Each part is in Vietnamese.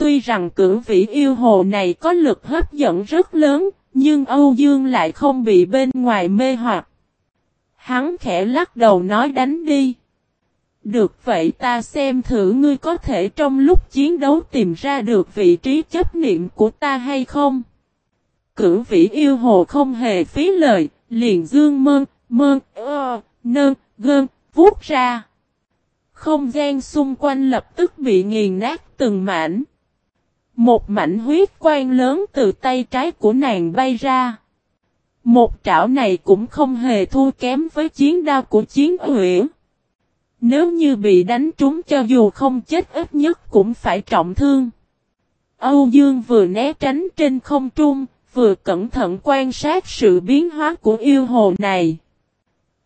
Tuy rằng cử vĩ yêu hồ này có lực hấp dẫn rất lớn, nhưng Âu Dương lại không bị bên ngoài mê hoặc. Hắn khẽ lắc đầu nói đánh đi. Được vậy ta xem thử ngươi có thể trong lúc chiến đấu tìm ra được vị trí chấp niệm của ta hay không. Cử vĩ yêu hồ không hề phí lời, liền dương mơn, mơn, ơ, nơn, gơn, vuốt ra. Không gian xung quanh lập tức bị nghiền nát từng mảnh. Một mảnh huyết quang lớn từ tay trái của nàng bay ra. Một trảo này cũng không hề thua kém với chiến đao của chiến uyển. Nếu như bị đánh trúng cho dù không chết ít nhất cũng phải trọng thương. Âu Dương vừa né tránh trên không trung, vừa cẩn thận quan sát sự biến hóa của yêu hồ này.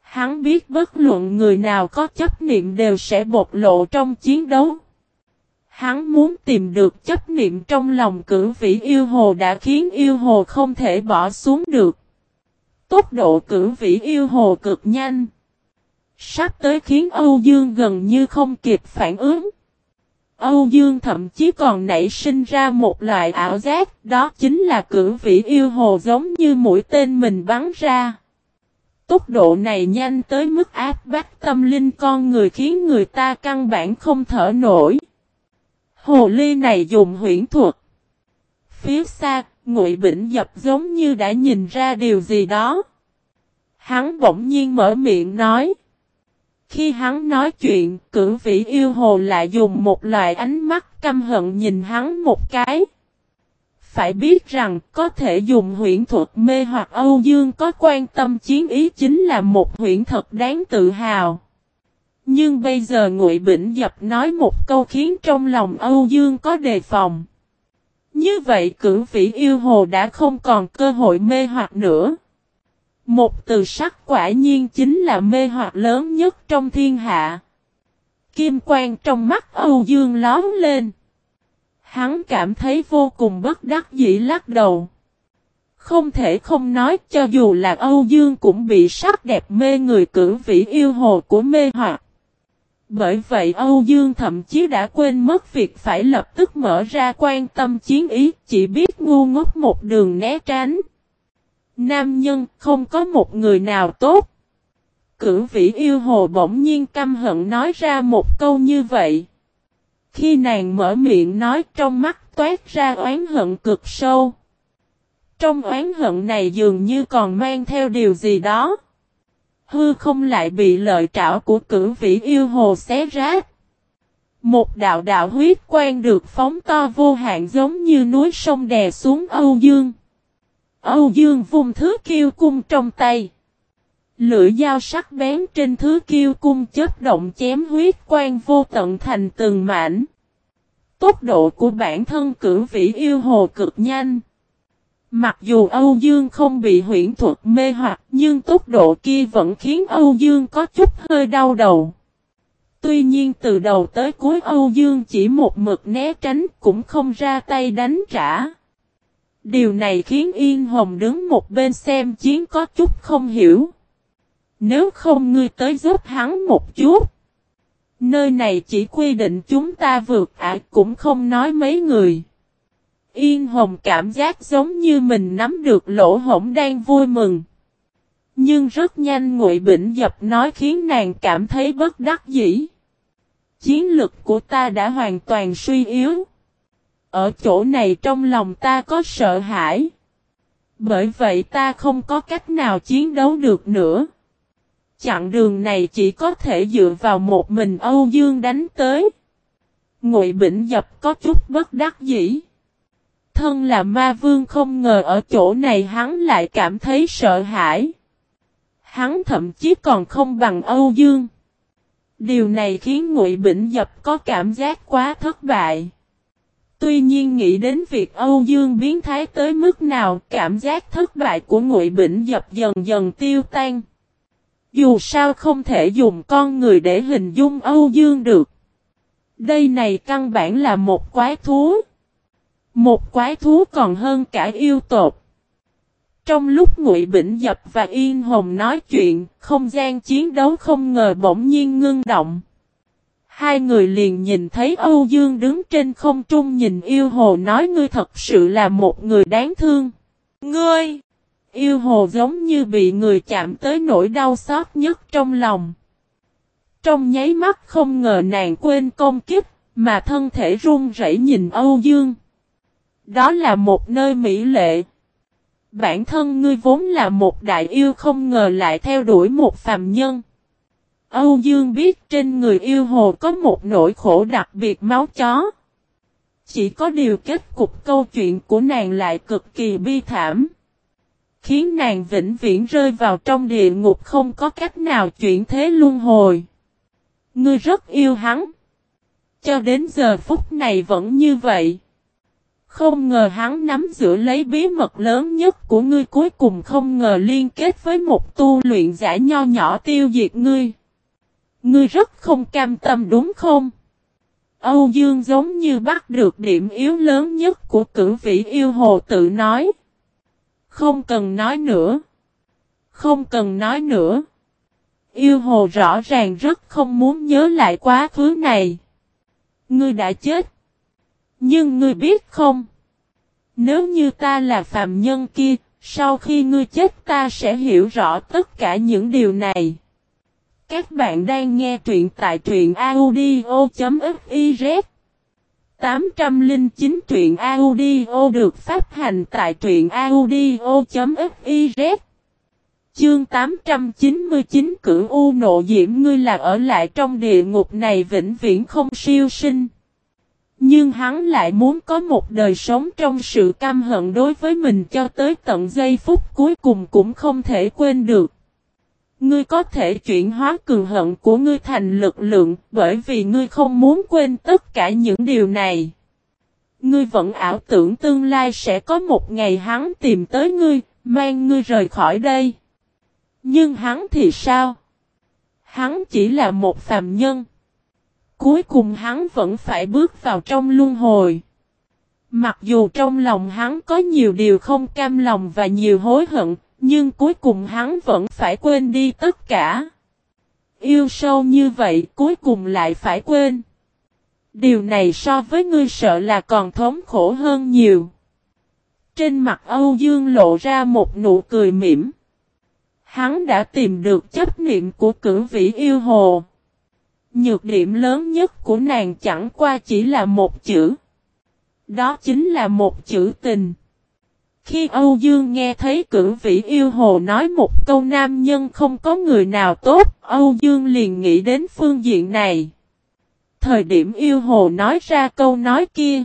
Hắn biết bất luận người nào có chấp niệm đều sẽ bộc lộ trong chiến đấu. Hắn muốn tìm được chấp niệm trong lòng cử vĩ yêu hồ đã khiến yêu hồ không thể bỏ xuống được. Tốc độ cử vĩ yêu hồ cực nhanh. Sắp tới khiến Âu Dương gần như không kịp phản ứng. Âu Dương thậm chí còn nảy sinh ra một loại ảo giác, đó chính là cử vĩ yêu hồ giống như mũi tên mình bắn ra. Tốc độ này nhanh tới mức áp bách tâm linh con người khiến người ta căn bản không thở nổi. Hồ ly này dùng huyễn thuật. Phía xa, Ngụy Bỉnh Dập giống như đã nhìn ra điều gì đó. Hắn bỗng nhiên mở miệng nói. Khi hắn nói chuyện, cử vĩ yêu hồ lại dùng một loại ánh mắt căm hận nhìn hắn một cái. Phải biết rằng có thể dùng huyễn thuật mê hoặc Âu Dương có quan tâm chiến ý chính là một huyễn thật đáng tự hào. Nhưng bây giờ Ngụy Bỉnh Dập nói một câu khiến trong lòng Âu Dương có đề phòng. Như vậy cử vĩ yêu hồ đã không còn cơ hội mê hoặc nữa. Một từ sắc quả nhiên chính là mê hoặc lớn nhất trong thiên hạ. Kim quang trong mắt Âu Dương lón lên. Hắn cảm thấy vô cùng bất đắc dĩ lắc đầu. Không thể không nói cho dù là Âu Dương cũng bị sắc đẹp mê người cử vĩ yêu hồ của mê hoặc. Bởi vậy Âu Dương thậm chí đã quên mất việc phải lập tức mở ra quan tâm chiến ý, chỉ biết ngu ngốc một đường né tránh. Nam nhân không có một người nào tốt. Cử vĩ yêu hồ bỗng nhiên căm hận nói ra một câu như vậy. Khi nàng mở miệng nói trong mắt toát ra oán hận cực sâu. Trong oán hận này dường như còn mang theo điều gì đó. Hư không lại bị lợi trảo của cử vĩ yêu hồ xé rách. Một đạo đạo huyết quang được phóng to vô hạn giống như núi sông đè xuống Âu Dương. Âu Dương vùng thứ kiêu cung trong tay. Lưỡi dao sắc bén trên thứ kiêu cung chất động chém huyết quang vô tận thành từng mảnh. Tốc độ của bản thân cử vĩ yêu hồ cực nhanh. Mặc dù Âu Dương không bị huyễn thuật mê hoặc, nhưng tốc độ kia vẫn khiến Âu Dương có chút hơi đau đầu. Tuy nhiên từ đầu tới cuối Âu Dương chỉ một mực né tránh, cũng không ra tay đánh trả. Điều này khiến Yên Hồng đứng một bên xem chiến có chút không hiểu. Nếu không ngươi tới giúp hắn một chút. Nơi này chỉ quy định chúng ta vượt ải, cũng không nói mấy người. Yên Hồng cảm giác giống như mình nắm được lỗ hổng đang vui mừng. Nhưng rất nhanh Ngụy Bỉnh Dập nói khiến nàng cảm thấy bất đắc dĩ. Chiến lực của ta đã hoàn toàn suy yếu. Ở chỗ này trong lòng ta có sợ hãi. Bởi vậy ta không có cách nào chiến đấu được nữa. Chặng đường này chỉ có thể dựa vào một mình Âu Dương đánh tới. Ngụy Bỉnh Dập có chút bất đắc dĩ. Thân là ma vương không ngờ ở chỗ này hắn lại cảm thấy sợ hãi. Hắn thậm chí còn không bằng Âu Dương. Điều này khiến Ngụy Bỉnh Dập có cảm giác quá thất bại. Tuy nhiên nghĩ đến việc Âu Dương biến thái tới mức nào, cảm giác thất bại của Ngụy Bỉnh Dập dần dần tiêu tan. Dù sao không thể dùng con người để hình dung Âu Dương được. Đây này căn bản là một quái thú. Một quái thú còn hơn cả yêu tột. Trong lúc Ngụy Bỉnh Dập và Yên Hồng nói chuyện, không gian chiến đấu không ngờ bỗng nhiên ngưng động. Hai người liền nhìn thấy Âu Dương đứng trên không trung nhìn yêu hồ nói ngươi thật sự là một người đáng thương. Ngươi! Yêu hồ giống như bị người chạm tới nỗi đau xót nhất trong lòng. Trong nháy mắt không ngờ nàng quên công kích, mà thân thể run rẩy nhìn Âu Dương. Đó là một nơi mỹ lệ. Bản thân ngươi vốn là một đại yêu không ngờ lại theo đuổi một phàm nhân. Âu Dương biết trên người yêu hồ có một nỗi khổ đặc biệt máu chó. Chỉ có điều kết cục câu chuyện của nàng lại cực kỳ bi thảm. Khiến nàng vĩnh viễn rơi vào trong địa ngục không có cách nào chuyển thế luân hồi. Ngươi rất yêu hắn. Cho đến giờ phút này vẫn như vậy. Không ngờ hắn nắm giữ lấy bí mật lớn nhất của ngươi cuối cùng không ngờ liên kết với một tu luyện giả nho nhỏ tiêu diệt ngươi. Ngươi rất không cam tâm đúng không? Âu Dương giống như bắt được điểm yếu lớn nhất của cử vĩ yêu hồ tự nói. Không cần nói nữa. Không cần nói nữa. Yêu hồ rõ ràng rất không muốn nhớ lại quá khứ này. Ngươi đã chết. Nhưng ngươi biết không? Nếu như ta là phàm nhân kia, sau khi ngươi chết ta sẽ hiểu rõ tất cả những điều này. Các bạn đang nghe truyện tại truyện audio.fiz 809 truyện audio được phát hành tại truyện audio.fiz Chương 899 cử u nộ diễm ngươi là ở lại trong địa ngục này vĩnh viễn không siêu sinh. Nhưng hắn lại muốn có một đời sống trong sự căm hận đối với mình cho tới tận giây phút cuối cùng cũng không thể quên được. Ngươi có thể chuyển hóa cường hận của ngươi thành lực lượng bởi vì ngươi không muốn quên tất cả những điều này. Ngươi vẫn ảo tưởng tương lai sẽ có một ngày hắn tìm tới ngươi, mang ngươi rời khỏi đây. Nhưng hắn thì sao? Hắn chỉ là một phàm nhân. Cuối cùng hắn vẫn phải bước vào trong luân hồi. Mặc dù trong lòng hắn có nhiều điều không cam lòng và nhiều hối hận, nhưng cuối cùng hắn vẫn phải quên đi tất cả. Yêu sâu như vậy cuối cùng lại phải quên. Điều này so với ngươi sợ là còn thống khổ hơn nhiều. Trên mặt Âu Dương lộ ra một nụ cười mỉm. Hắn đã tìm được chấp niệm của cử vĩ yêu hồ. Nhược điểm lớn nhất của nàng chẳng qua chỉ là một chữ. Đó chính là một chữ tình. Khi Âu Dương nghe thấy cử vĩ yêu hồ nói một câu nam nhân không có người nào tốt, Âu Dương liền nghĩ đến phương diện này. Thời điểm yêu hồ nói ra câu nói kia,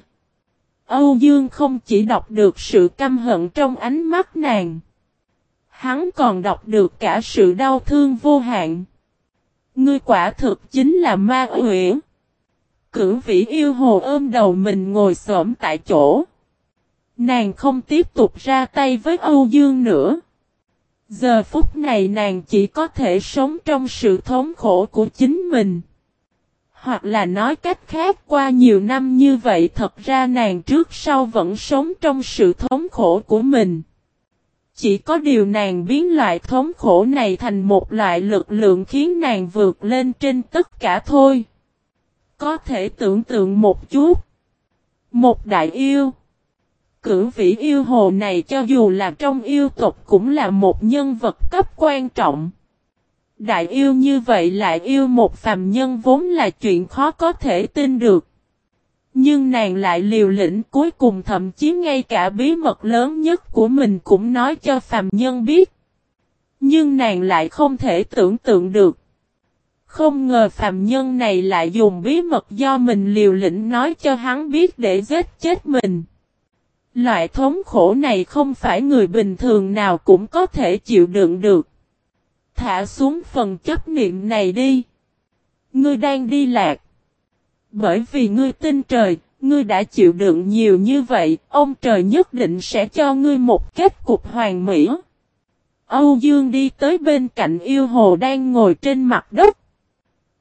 Âu Dương không chỉ đọc được sự căm hận trong ánh mắt nàng. Hắn còn đọc được cả sự đau thương vô hạn. Ngươi quả thực chính là ma huyễn cửu vĩ yêu hồ ôm đầu mình ngồi xổm tại chỗ. Nàng không tiếp tục ra tay với Âu Dương nữa. Giờ phút này nàng chỉ có thể sống trong sự thống khổ của chính mình. Hoặc là nói cách khác, qua nhiều năm như vậy, thật ra nàng trước sau vẫn sống trong sự thống khổ của mình. Chỉ có điều nàng biến loại thống khổ này thành một loại lực lượng khiến nàng vượt lên trên tất cả thôi. Có thể tưởng tượng một chút. Một đại yêu. Cử vĩ yêu hồ này cho dù là trong yêu tộc cũng là một nhân vật cấp quan trọng. Đại yêu như vậy lại yêu một phàm nhân vốn là chuyện khó có thể tin được. Nhưng nàng lại liều lĩnh, cuối cùng thậm chí ngay cả bí mật lớn nhất của mình cũng nói cho phàm nhân biết. Nhưng nàng lại không thể tưởng tượng được. Không ngờ phàm nhân này lại dùng bí mật do mình liều lĩnh nói cho hắn biết để giết chết mình. Loại thống khổ này không phải người bình thường nào cũng có thể chịu đựng được. Thả xuống phần chấp niệm này đi. Ngươi đang đi lạc. Bởi vì ngươi tin trời, ngươi đã chịu đựng nhiều như vậy, ông trời nhất định sẽ cho ngươi một kết cục hoàn mỹ. Âu Dương đi tới bên cạnh yêu hồ đang ngồi trên mặt đất.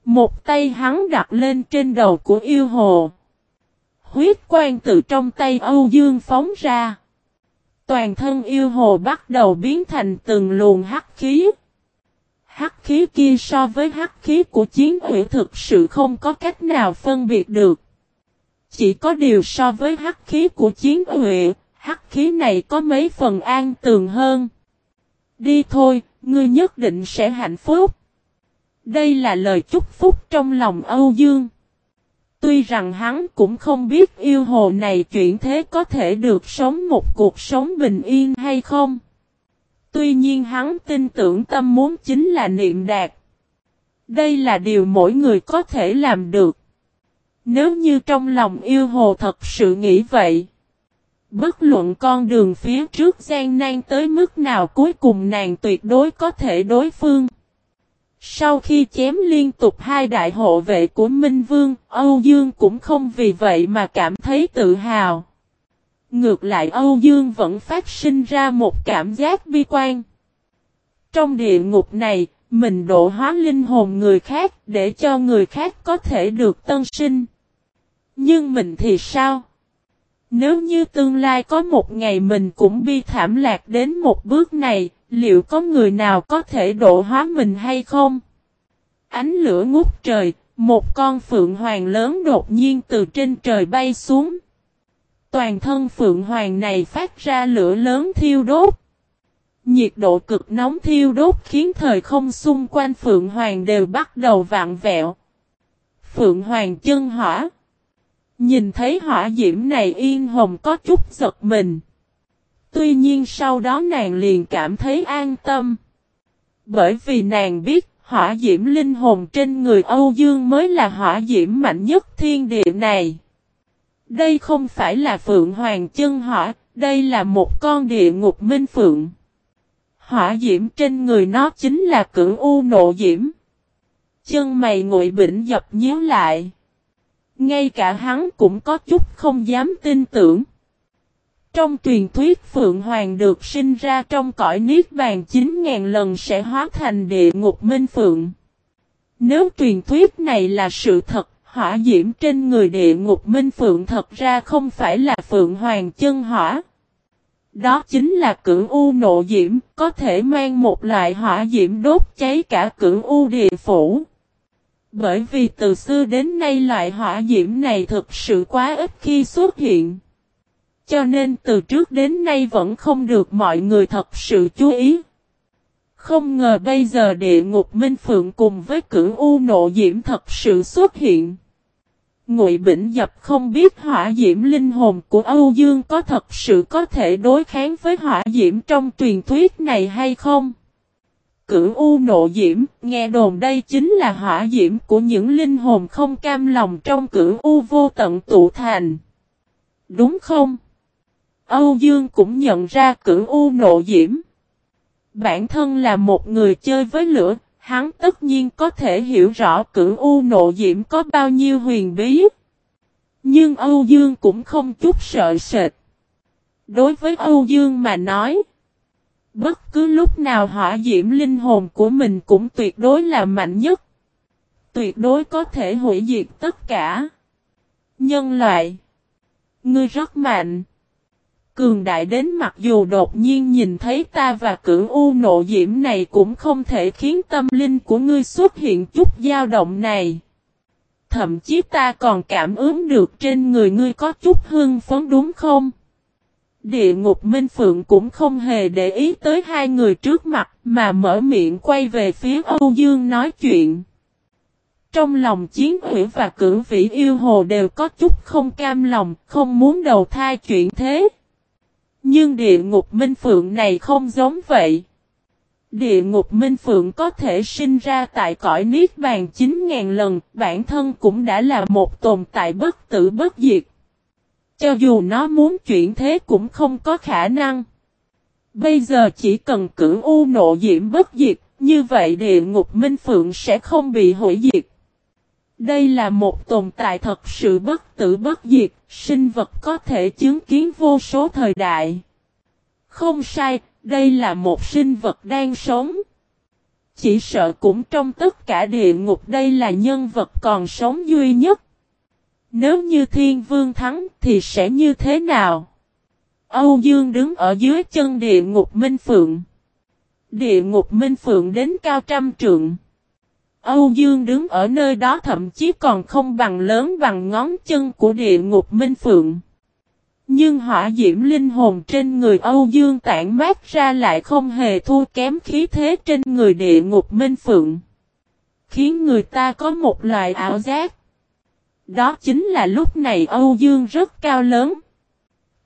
Một tay hắn đặt lên trên đầu của yêu hồ. Huyết quang từ trong tay Âu Dương phóng ra. Toàn thân yêu hồ bắt đầu biến thành từng luồng hắc khí hắc khí kia so với hắc khí của chiến hủy thực sự không có cách nào phân biệt được. Chỉ có điều so với hắc khí của chiến hủy, hắc khí này có mấy phần an tường hơn. Đi thôi, ngươi nhất định sẽ hạnh phúc. Đây là lời chúc phúc trong lòng Âu Dương. Tuy rằng hắn cũng không biết yêu hồ này chuyển thế có thể được sống một cuộc sống bình yên hay không. Tuy nhiên hắn tin tưởng tâm muốn chính là niệm đạt. Đây là điều mỗi người có thể làm được. Nếu như trong lòng yêu hồ thật sự nghĩ vậy. Bất luận con đường phía trước gian nan tới mức nào cuối cùng nàng tuyệt đối có thể đối phương. Sau khi chém liên tục hai đại hộ vệ của Minh Vương, Âu Dương cũng không vì vậy mà cảm thấy tự hào. Ngược lại Âu Dương vẫn phát sinh ra một cảm giác bi quan. Trong địa ngục này, mình độ hóa linh hồn người khác để cho người khác có thể được tân sinh. Nhưng mình thì sao? Nếu như tương lai có một ngày mình cũng bi thảm lạc đến một bước này, liệu có người nào có thể độ hóa mình hay không? Ánh lửa ngút trời, một con phượng hoàng lớn đột nhiên từ trên trời bay xuống. Toàn thân phượng hoàng này phát ra lửa lớn thiêu đốt. Nhiệt độ cực nóng thiêu đốt khiến thời không xung quanh phượng hoàng đều bắt đầu vạn vẹo. Phượng hoàng chân hỏa. Nhìn thấy hỏa diễm này yên hồng có chút giật mình. Tuy nhiên sau đó nàng liền cảm thấy an tâm. Bởi vì nàng biết hỏa diễm linh hồn trên người Âu Dương mới là hỏa diễm mạnh nhất thiên địa này. Đây không phải là Phượng Hoàng chân hỏa, đây là một con địa ngục minh phượng. Hỏa diễm trên người nó chính là cửu u nộ diễm. Chân mày ngụy bỉnh dập nhíu lại. Ngay cả hắn cũng có chút không dám tin tưởng. Trong truyền thuyết Phượng Hoàng được sinh ra trong cõi Niết Bàn 9.000 lần sẽ hóa thành địa ngục Minh Phượng. Nếu truyền thuyết này là sự thật, hỏa diễm trên người địa ngục Minh Phượng thật ra không phải là Phượng Hoàng chân hỏa. Đó chính là cửu u nộ diễm, có thể mang một loại hỏa diễm đốt cháy cả cửu u địa phủ. Bởi vì từ xưa đến nay loại hỏa diễm này thực sự quá ít khi xuất hiện. Cho nên từ trước đến nay vẫn không được mọi người thật sự chú ý. Không ngờ bây giờ địa ngục Minh Phượng cùng với cửu U nộ diễm thật sự xuất hiện. Ngụy Bỉnh Dập không biết hỏa diễm linh hồn của Âu Dương có thật sự có thể đối kháng với hỏa diễm trong truyền thuyết này hay không. Cửu U nộ diễm, nghe đồn đây chính là hỏa diễm của những linh hồn không cam lòng trong cửu U vô tận tụ thành. Đúng không? Âu Dương cũng nhận ra cửu U nộ diễm. Bản thân là một người chơi với lửa, hắn tất nhiên có thể hiểu rõ cửu U nộ diễm có bao nhiêu huyền bí. Nhưng Âu Dương cũng không chút sợ sệt. Đối với Âu Dương mà nói, bất cứ lúc nào hỏa diễm linh hồn của mình cũng tuyệt đối là mạnh nhất. Tuyệt đối có thể hủy diệt tất cả. Nhân loại. Ngươi rất mạnh cường đại đến mặc dù đột nhiên nhìn thấy ta và cửu u nộ diễm này cũng không thể khiến tâm linh của ngươi xuất hiện chút dao động này. Thậm chí ta còn cảm ứng được trên người ngươi có chút hương phấn đúng không? Địa ngục Minh Phượng cũng không hề để ý tới hai người trước mặt mà mở miệng quay về phía Âu Dương nói chuyện. Trong lòng chiến hủy và cử vĩ yêu hồ đều có chút không cam lòng, không muốn đầu thai chuyện thế. Nhưng địa ngục minh phượng này không giống vậy. Địa ngục minh phượng có thể sinh ra tại cõi Niết Bàn 9.000 lần, bản thân cũng đã là một tồn tại bất tử bất diệt. Cho dù nó muốn chuyển thế cũng không có khả năng. Bây giờ chỉ cần cử u nộ diễm bất diệt, như vậy địa ngục minh phượng sẽ không bị hủy diệt. Đây là một tồn tại thật sự bất tử bất diệt, sinh vật có thể chứng kiến vô số thời đại. Không sai, đây là một sinh vật đang sống. Chỉ sợ cũng trong tất cả địa ngục đây là nhân vật còn sống duy nhất. Nếu như thiên vương thắng thì sẽ như thế nào? Âu Dương đứng ở dưới chân địa ngục Minh Phượng. Địa ngục Minh Phượng đến cao trăm trượng. Âu Dương đứng ở nơi đó thậm chí còn không bằng lớn bằng ngón chân của địa ngục Minh Phượng. Nhưng hỏa diễm linh hồn trên người Âu Dương tản mát ra lại không hề thua kém khí thế trên người địa ngục Minh Phượng. Khiến người ta có một loại ảo giác. Đó chính là lúc này Âu Dương rất cao lớn.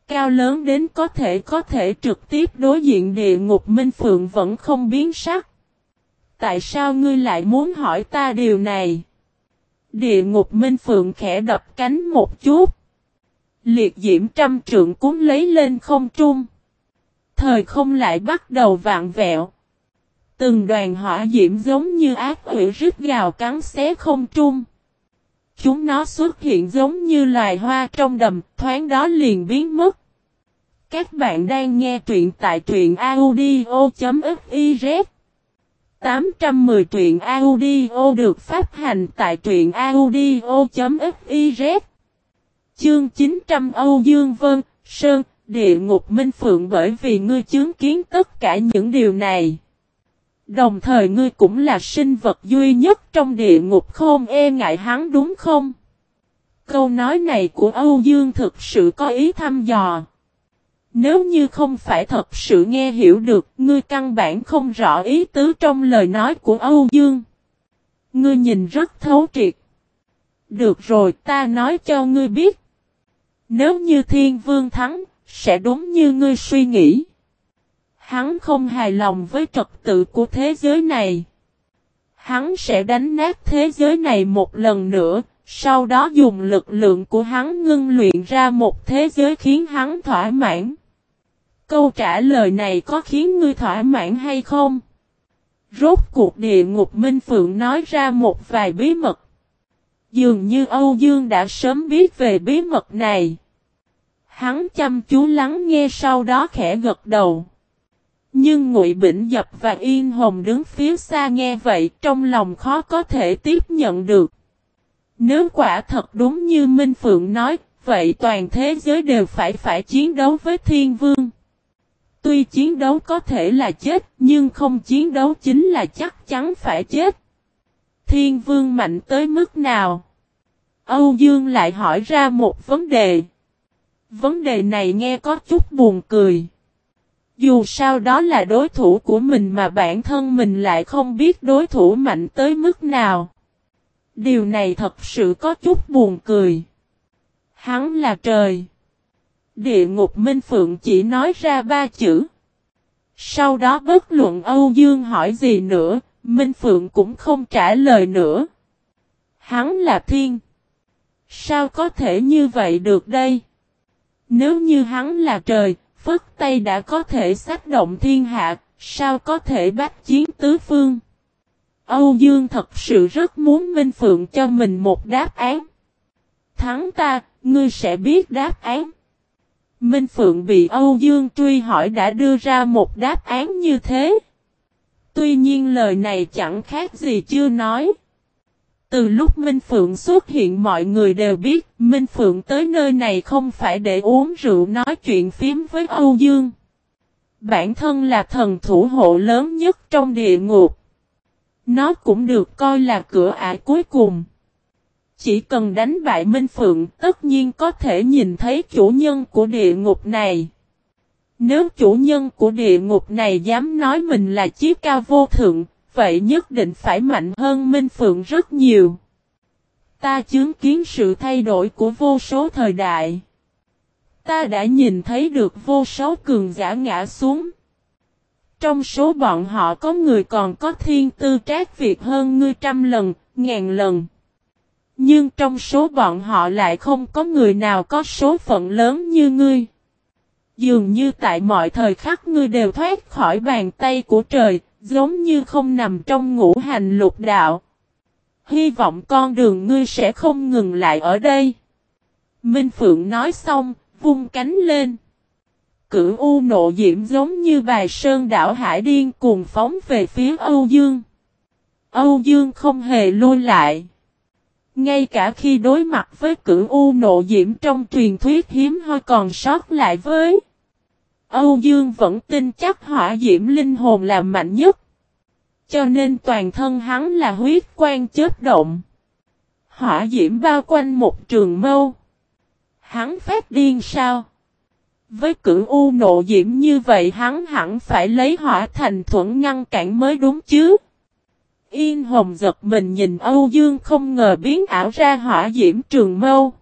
Cao lớn đến có thể có thể trực tiếp đối diện địa ngục Minh Phượng vẫn không biến sắc. Tại sao ngươi lại muốn hỏi ta điều này? Địa ngục Minh Phượng khẽ đập cánh một chút. Liệt diễm trăm trượng cúng lấy lên không trung. Thời không lại bắt đầu vạn vẹo. Từng đoàn hỏa diễm giống như ác quỷ rít gào cắn xé không trung. Chúng nó xuất hiện giống như loài hoa trong đầm, thoáng đó liền biến mất. Các bạn đang nghe truyện tại truyện audio.fif 810 truyện audio được phát hành tại truyện audio.fiz Chương 900 Âu Dương Vân, Sơn, Địa Ngục Minh Phượng bởi vì ngươi chứng kiến tất cả những điều này. Đồng thời ngươi cũng là sinh vật duy nhất trong địa ngục không e ngại hắn đúng không? Câu nói này của Âu Dương thực sự có ý thăm dò. Nếu như không phải thật sự nghe hiểu được, ngươi căn bản không rõ ý tứ trong lời nói của Âu Dương. Ngươi nhìn rất thấu triệt. Được rồi ta nói cho ngươi biết. Nếu như thiên vương thắng, sẽ đúng như ngươi suy nghĩ. Hắn không hài lòng với trật tự của thế giới này. Hắn sẽ đánh nát thế giới này một lần nữa, sau đó dùng lực lượng của hắn ngưng luyện ra một thế giới khiến hắn thỏa mãn. Câu trả lời này có khiến ngươi thỏa mãn hay không? Rốt cuộc địa ngục Minh Phượng nói ra một vài bí mật. Dường như Âu Dương đã sớm biết về bí mật này. Hắn chăm chú lắng nghe sau đó khẽ gật đầu. Nhưng Ngụy Bỉnh Dập và Yên Hồng đứng phía xa nghe vậy trong lòng khó có thể tiếp nhận được. Nếu quả thật đúng như Minh Phượng nói, vậy toàn thế giới đều phải phải chiến đấu với Thiên Vương. Tuy chiến đấu có thể là chết, nhưng không chiến đấu chính là chắc chắn phải chết. Thiên Vương mạnh tới mức nào? Âu Dương lại hỏi ra một vấn đề. Vấn đề này nghe có chút buồn cười. Dù sao đó là đối thủ của mình mà bản thân mình lại không biết đối thủ mạnh tới mức nào. Điều này thật sự có chút buồn cười. Hắn là trời. Địa ngục Minh Phượng chỉ nói ra ba chữ. Sau đó bất luận Âu Dương hỏi gì nữa, Minh Phượng cũng không trả lời nữa. Hắn là thiên. Sao có thể như vậy được đây? Nếu như hắn là trời, Phất Tây đã có thể xác động thiên hạ, sao có thể bắt chiến tứ phương? Âu Dương thật sự rất muốn Minh Phượng cho mình một đáp án. Thắng ta, ngươi sẽ biết đáp án. Minh Phượng bị Âu Dương truy hỏi đã đưa ra một đáp án như thế. Tuy nhiên lời này chẳng khác gì chưa nói. Từ lúc Minh Phượng xuất hiện mọi người đều biết Minh Phượng tới nơi này không phải để uống rượu nói chuyện phím với Âu Dương. Bản thân là thần thủ hộ lớn nhất trong địa ngục. Nó cũng được coi là cửa ải cuối cùng. Chỉ cần đánh bại Minh Phượng tất nhiên có thể nhìn thấy chủ nhân của địa ngục này. Nếu chủ nhân của địa ngục này dám nói mình là chiếc cao vô thượng, vậy nhất định phải mạnh hơn Minh Phượng rất nhiều. Ta chứng kiến sự thay đổi của vô số thời đại. Ta đã nhìn thấy được vô số cường giả ngã xuống. Trong số bọn họ có người còn có thiên tư trác việc hơn ngươi trăm lần, ngàn lần. Nhưng trong số bọn họ lại không có người nào có số phận lớn như ngươi. Dường như tại mọi thời khắc ngươi đều thoát khỏi bàn tay của trời, giống như không nằm trong ngũ hành lục đạo. Hy vọng con đường ngươi sẽ không ngừng lại ở đây. Minh Phượng nói xong, vung cánh lên. Cửu U nộ diễm giống như bài sơn đảo hải điên cuồng phóng về phía Âu Dương. Âu Dương không hề lôi lại. Ngay cả khi đối mặt với cửu U nộ diễm trong truyền thuyết hiếm hoi còn sót lại với. Âu Dương vẫn tin chắc hỏa diễm linh hồn là mạnh nhất. Cho nên toàn thân hắn là huyết quan chết động. Hỏa diễm bao quanh một trường mâu. Hắn phát điên sao? Với cửu u nộ diễm như vậy hắn hẳn phải lấy hỏa thành thuẫn ngăn cản mới đúng chứ. Yên hồng giật mình nhìn Âu Dương không ngờ biến ảo ra hỏa diễm trường mâu.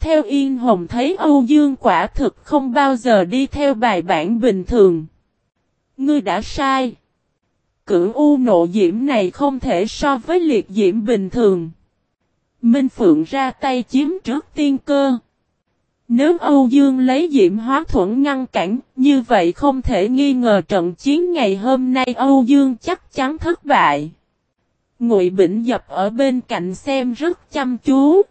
Theo Yên Hồng thấy Âu Dương quả thực không bao giờ đi theo bài bản bình thường. Ngươi đã sai. Cửu U nộ diễm này không thể so với liệt diễm bình thường. Minh Phượng ra tay chiếm trước tiên cơ. Nếu Âu Dương lấy diễm hóa thuẫn ngăn cản, như vậy không thể nghi ngờ trận chiến ngày hôm nay Âu Dương chắc chắn thất bại. Ngụy Bỉnh Dập ở bên cạnh xem rất chăm chú.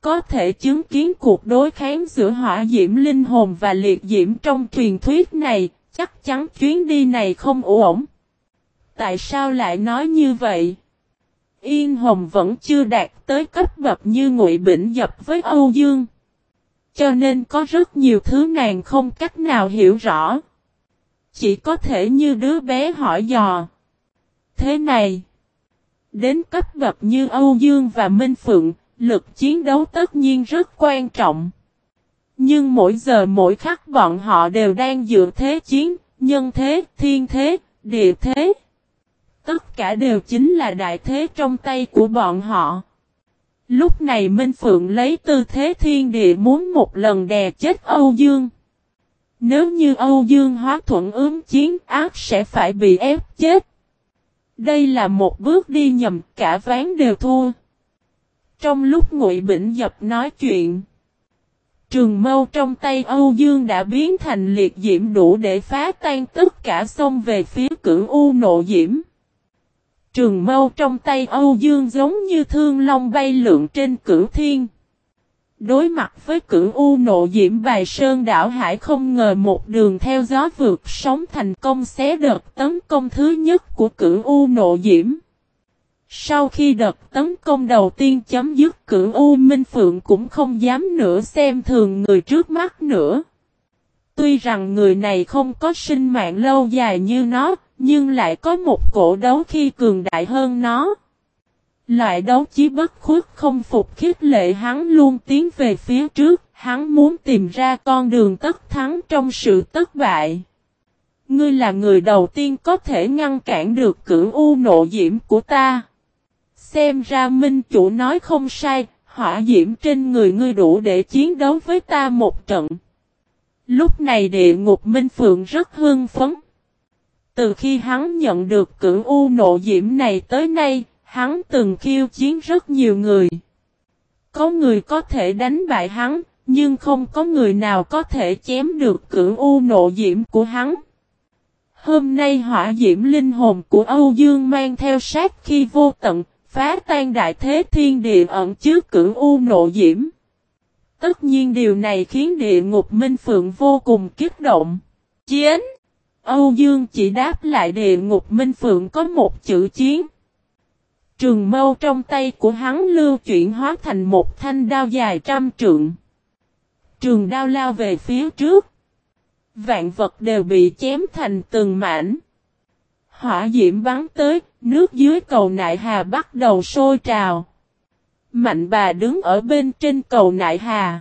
Có thể chứng kiến cuộc đối kháng giữa hỏa diễm linh hồn và liệt diễm trong truyền thuyết này, chắc chắn chuyến đi này không ổn. Tại sao lại nói như vậy? Yên Hồng vẫn chưa đạt tới cấp bậc như Ngụy Bỉnh Dập với Âu Dương. Cho nên có rất nhiều thứ nàng không cách nào hiểu rõ. Chỉ có thể như đứa bé hỏi dò. Thế này. Đến cấp bậc như Âu Dương và Minh Phượng, lực chiến đấu tất nhiên rất quan trọng. Nhưng mỗi giờ mỗi khắc bọn họ đều đang dựa thế chiến, nhân thế, thiên thế, địa thế. Tất cả đều chính là đại thế trong tay của bọn họ. Lúc này Minh Phượng lấy tư thế thiên địa muốn một lần đè chết Âu Dương. Nếu như Âu Dương hóa thuận ướm chiến ác sẽ phải bị ép chết. Đây là một bước đi nhầm cả ván đều thua. Trong lúc Ngụy Bỉnh Dập nói chuyện, trường mâu trong tay Âu Dương đã biến thành liệt diễm đủ để phá tan tất cả xông về phía cửu U nộ diễm. Trường mâu trong tay Âu Dương giống như thương long bay lượn trên cửu thiên. Đối mặt với cửu U nộ diễm bài sơn đảo hải không ngờ một đường theo gió vượt sóng thành công xé đợt tấn công thứ nhất của cửu U nộ diễm. Sau khi đợt tấn công đầu tiên chấm dứt cửu U Minh Phượng cũng không dám nữa xem thường người trước mắt nữa. Tuy rằng người này không có sinh mạng lâu dài như nó, nhưng lại có một cổ đấu khi cường đại hơn nó. Loại đấu chí bất khuất không phục khiết lệ hắn luôn tiến về phía trước, hắn muốn tìm ra con đường tất thắng trong sự tất bại. Ngươi là người đầu tiên có thể ngăn cản được cửu u nộ diễm của ta. Xem ra minh chủ nói không sai, hỏa diễm trên người ngươi đủ để chiến đấu với ta một trận. Lúc này địa ngục minh phượng rất hưng phấn. Từ khi hắn nhận được cửu u nộ diễm này tới nay, hắn từng khiêu chiến rất nhiều người. Có người có thể đánh bại hắn, nhưng không có người nào có thể chém được cửu u nộ diễm của hắn. Hôm nay hỏa diễm linh hồn của Âu Dương mang theo sát khi vô tận, phá tan đại thế thiên địa ẩn chứa cửu u nộ diễm. Tất nhiên điều này khiến địa ngục minh phượng vô cùng kích động. Chiến! Âu Dương chỉ đáp lại địa ngục minh phượng có một chữ chiến. Trường mâu trong tay của hắn lưu chuyển hóa thành một thanh đao dài trăm trượng. Trường đao lao về phía trước. Vạn vật đều bị chém thành từng mảnh. Hỏa diễm bắn tới, nước dưới cầu nại hà bắt đầu sôi trào. Mạnh bà đứng ở bên trên cầu nại hà.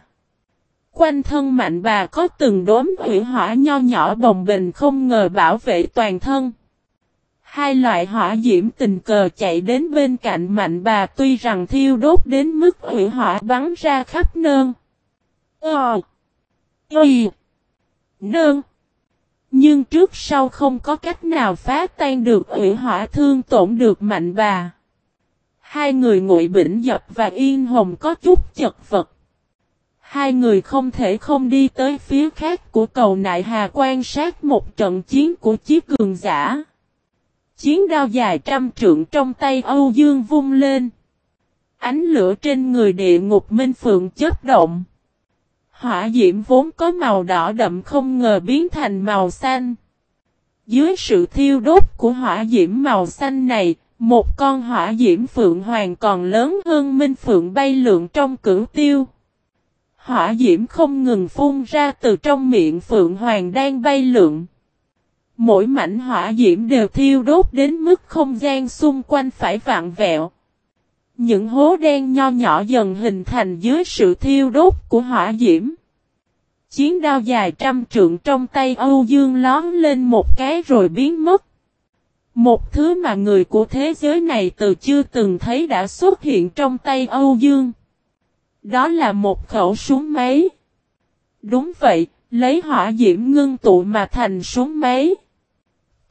Quanh thân mạnh bà có từng đốm hủy hỏa nho nhỏ bồng bình không ngờ bảo vệ toàn thân. Hai loại hỏa diễm tình cờ chạy đến bên cạnh mạnh bà, tuy rằng thiêu đốt đến mức hủy hỏa bắn ra khắp nơn. Ờ. Y. Nơn. Nhưng trước sau không có cách nào phá tan được hủy hỏa thương tổn được mạnh bà. Hai người ngụy bỉnh dập và yên hồng có chút chật vật. Hai người không thể không đi tới phía khác của cầu nại hà quan sát một trận chiến của chiếc cường giả. Chiến đao dài trăm trượng trong tay Âu Dương vung lên. Ánh lửa trên người địa ngục minh phượng chớp động. Hỏa diễm vốn có màu đỏ đậm không ngờ biến thành màu xanh. Dưới sự thiêu đốt của hỏa diễm màu xanh này, một con hỏa diễm phượng hoàng còn lớn hơn minh phượng bay lượn trong cửu tiêu. Hỏa diễm không ngừng phun ra từ trong miệng Phượng Hoàng đang bay lượn. Mỗi mảnh hỏa diễm đều thiêu đốt đến mức không gian xung quanh phải vạn vẹo. Những hố đen nho nhỏ dần hình thành dưới sự thiêu đốt của hỏa diễm. Chiến đao dài trăm trượng trong tay Âu Dương lón lên một cái rồi biến mất. Một thứ mà người của thế giới này từ chưa từng thấy đã xuất hiện trong tay Âu Dương. Đó là một khẩu súng máy. Đúng vậy, lấy hỏa diễm ngưng tụ mà thành súng máy.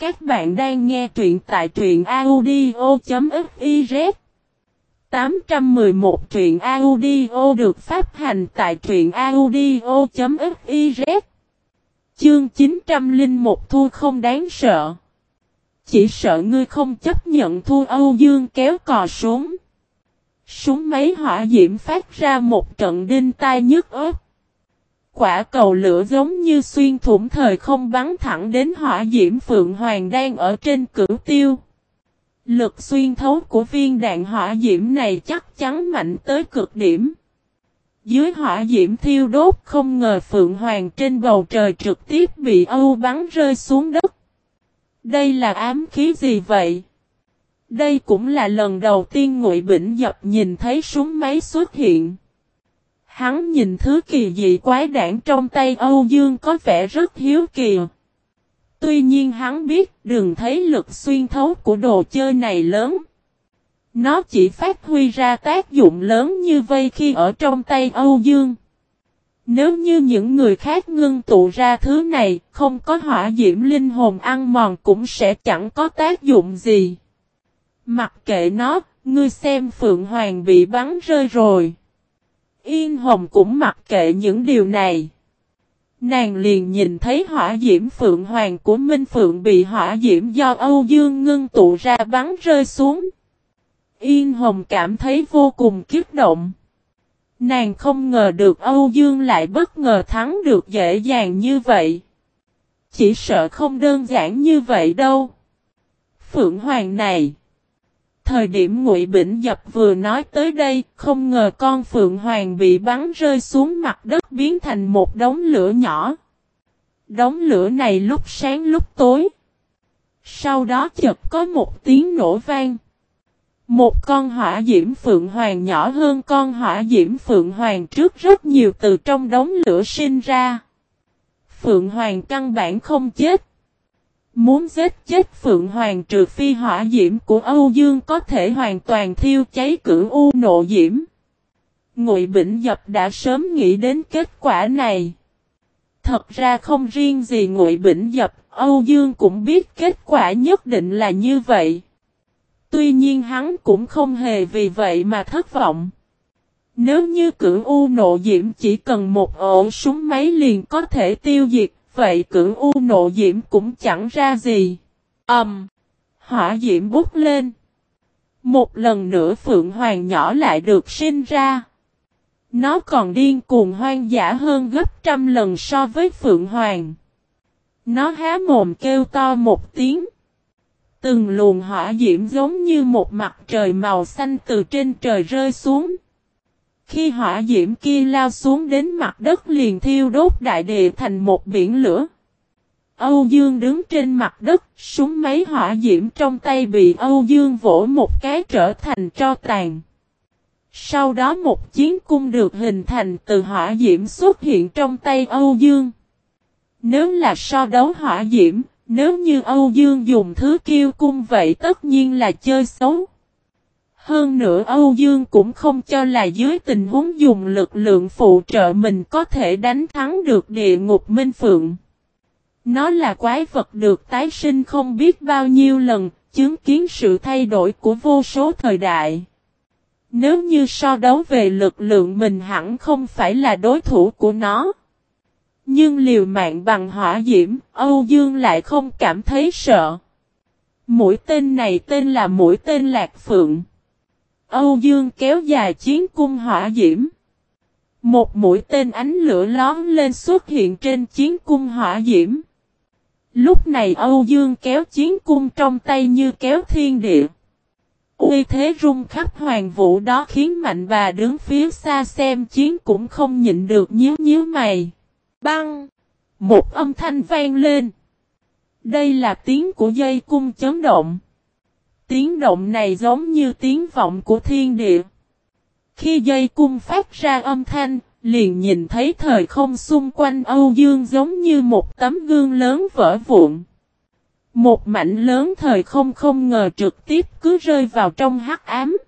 Các bạn đang nghe truyện tại truyện audio.fiz 811 truyện audio được phát hành tại truyện audio.fiz Chương 901 thua không đáng sợ. Chỉ sợ ngươi không chấp nhận thua Âu Dương kéo cò súng Súng máy hỏa diễm phát ra một trận đinh tai nhức ớt. Quả cầu lửa giống như xuyên thủng thời không bắn thẳng đến hỏa diễm Phượng Hoàng đang ở trên cửu tiêu. Lực xuyên thấu của viên đạn hỏa diễm này chắc chắn mạnh tới cực điểm. Dưới hỏa diễm thiêu đốt không ngờ Phượng Hoàng trên bầu trời trực tiếp bị Âu bắn rơi xuống đất. Đây là ám khí gì vậy? Đây cũng là lần đầu tiên Ngụy Bỉnh Dập nhìn thấy súng máy xuất hiện. Hắn nhìn thứ kỳ dị quái đản trong tay Âu Dương có vẻ rất hiếu kỳ. Tuy nhiên hắn biết đừng thấy lực xuyên thấu của đồ chơi này lớn. Nó chỉ phát huy ra tác dụng lớn như vây khi ở trong tay Âu Dương. Nếu như những người khác ngưng tụ ra thứ này, không có hỏa diễm linh hồn ăn mòn cũng sẽ chẳng có tác dụng gì. Mặc kệ nó, ngươi xem Phượng Hoàng bị bắn rơi rồi. Yên Hồng cũng mặc kệ những điều này. Nàng liền nhìn thấy hỏa diễm phượng hoàng của Minh Phượng bị hỏa diễm do Âu Dương ngưng tụ ra bắn rơi xuống. Yên Hồng cảm thấy vô cùng kiếp động. Nàng không ngờ được Âu Dương lại bất ngờ thắng được dễ dàng như vậy. Chỉ sợ không đơn giản như vậy đâu. Phượng Hoàng này. Thời điểm Ngụy Bỉnh Dập vừa nói tới đây, không ngờ con Phượng Hoàng bị bắn rơi xuống mặt đất biến thành một đống lửa nhỏ. Đống lửa này lúc sáng lúc tối. Sau đó chợt có một tiếng nổ vang. Một con hỏa diễm Phượng Hoàng nhỏ hơn con hỏa diễm Phượng Hoàng trước rất nhiều từ trong đống lửa sinh ra. Phượng Hoàng căn bản không chết. Muốn giết chết Phượng Hoàng trừ phi hỏa diễm của Âu Dương có thể hoàn toàn thiêu cháy cửu u nộ diễm. Ngụy Bỉnh Dập đã sớm nghĩ đến kết quả này. Thật ra không riêng gì Ngụy Bỉnh Dập, Âu Dương cũng biết kết quả nhất định là như vậy. Tuy nhiên hắn cũng không hề vì vậy mà thất vọng. Nếu như cửu u nộ diễm chỉ cần một ổ súng máy liền có thể tiêu diệt, Vậy cửu u nộ diễm cũng chẳng ra gì. Ẩm. Um, hỏa diễm bút lên. Một lần nữa Phượng Hoàng nhỏ lại được sinh ra. Nó còn điên cuồng hoang dã hơn gấp trăm lần so với Phượng Hoàng. Nó há mồm kêu to một tiếng. Từng luồng hỏa diễm giống như một mặt trời màu xanh từ trên trời rơi xuống. Khi hỏa diễm kia lao xuống đến mặt đất liền thiêu đốt đại địa thành một biển lửa. Âu Dương đứng trên mặt đất, súng máy hỏa diễm trong tay bị Âu Dương vỗ một cái trở thành tro tàn. Sau đó một chiến cung được hình thành từ hỏa diễm xuất hiện trong tay Âu Dương. Nếu là so đấu hỏa diễm, nếu như Âu Dương dùng thứ kiêu cung vậy tất nhiên là chơi xấu. Hơn nữa Âu Dương cũng không cho là dưới tình huống dùng lực lượng phụ trợ mình có thể đánh thắng được địa ngục Minh Phượng. Nó là quái vật được tái sinh không biết bao nhiêu lần, chứng kiến sự thay đổi của vô số thời đại. Nếu như so đấu về lực lượng mình hẳn không phải là đối thủ của nó. Nhưng liều mạng bằng hỏa diễm, Âu Dương lại không cảm thấy sợ. Mũi tên này tên là mũi tên Lạc Phượng. Âu Dương kéo dài chiến cung hỏa diễm. Một mũi tên ánh lửa lón lên xuất hiện trên chiến cung hỏa diễm. Lúc này Âu Dương kéo chiến cung trong tay như kéo thiên địa. Uy thế rung khắp hoàng vũ đó khiến mạnh bà đứng phía xa xem chiến cũng không nhịn được nhíu nhíu mày. Băng! Một âm thanh vang lên. Đây là tiếng của dây cung chấn động. Tiếng động này giống như tiếng vọng của thiên địa. Khi dây cung phát ra âm thanh, liền nhìn thấy thời không xung quanh Âu Dương giống như một tấm gương lớn vỡ vụn. Một mảnh lớn thời không không ngờ trực tiếp cứ rơi vào trong hắc ám.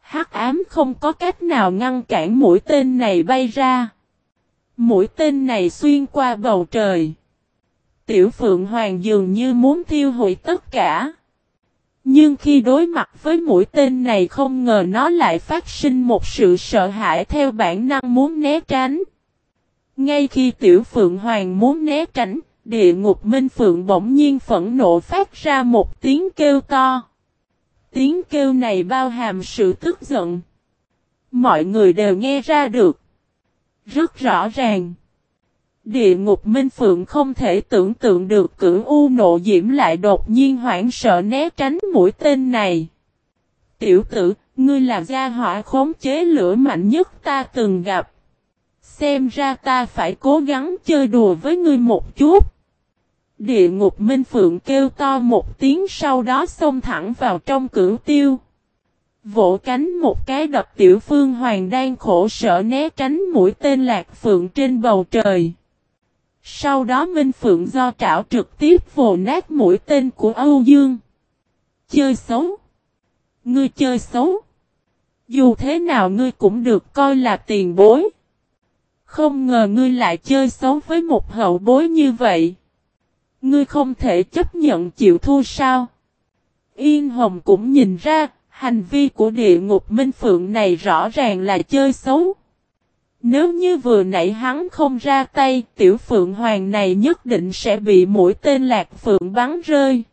Hắc ám không có cách nào ngăn cản mũi tên này bay ra. Mũi tên này xuyên qua bầu trời. Tiểu Phượng Hoàng dường như muốn thiêu hủy tất cả. Nhưng khi đối mặt với mũi tên này không ngờ nó lại phát sinh một sự sợ hãi theo bản năng muốn né tránh. Ngay khi Tiểu Phượng Hoàng muốn né tránh, địa ngục Minh Phượng bỗng nhiên phẫn nộ phát ra một tiếng kêu to. Tiếng kêu này bao hàm sự tức giận. Mọi người đều nghe ra được. Rất rõ ràng. Địa ngục Minh Phượng không thể tưởng tượng được cửu U nộ diễm lại đột nhiên hoảng sợ né tránh mũi tên này. Tiểu tử, ngươi là gia hỏa khống chế lửa mạnh nhất ta từng gặp. Xem ra ta phải cố gắng chơi đùa với ngươi một chút. Địa ngục Minh Phượng kêu to một tiếng sau đó xông thẳng vào trong cửu tiêu. Vỗ cánh một cái đập tiểu phương hoàng đang khổ sở né tránh mũi tên lạc phượng trên bầu trời. Sau đó Minh Phượng do trảo trực tiếp vồ nát mũi tên của Âu Dương. Chơi xấu. Ngươi chơi xấu. Dù thế nào ngươi cũng được coi là tiền bối. Không ngờ ngươi lại chơi xấu với một hậu bối như vậy. Ngươi không thể chấp nhận chịu thua sao? Yên Hồng cũng nhìn ra, hành vi của địa ngục Minh Phượng này rõ ràng là chơi xấu. Nếu như vừa nãy hắn không ra tay, tiểu phượng hoàng này nhất định sẽ bị mũi tên lạc phượng bắn rơi.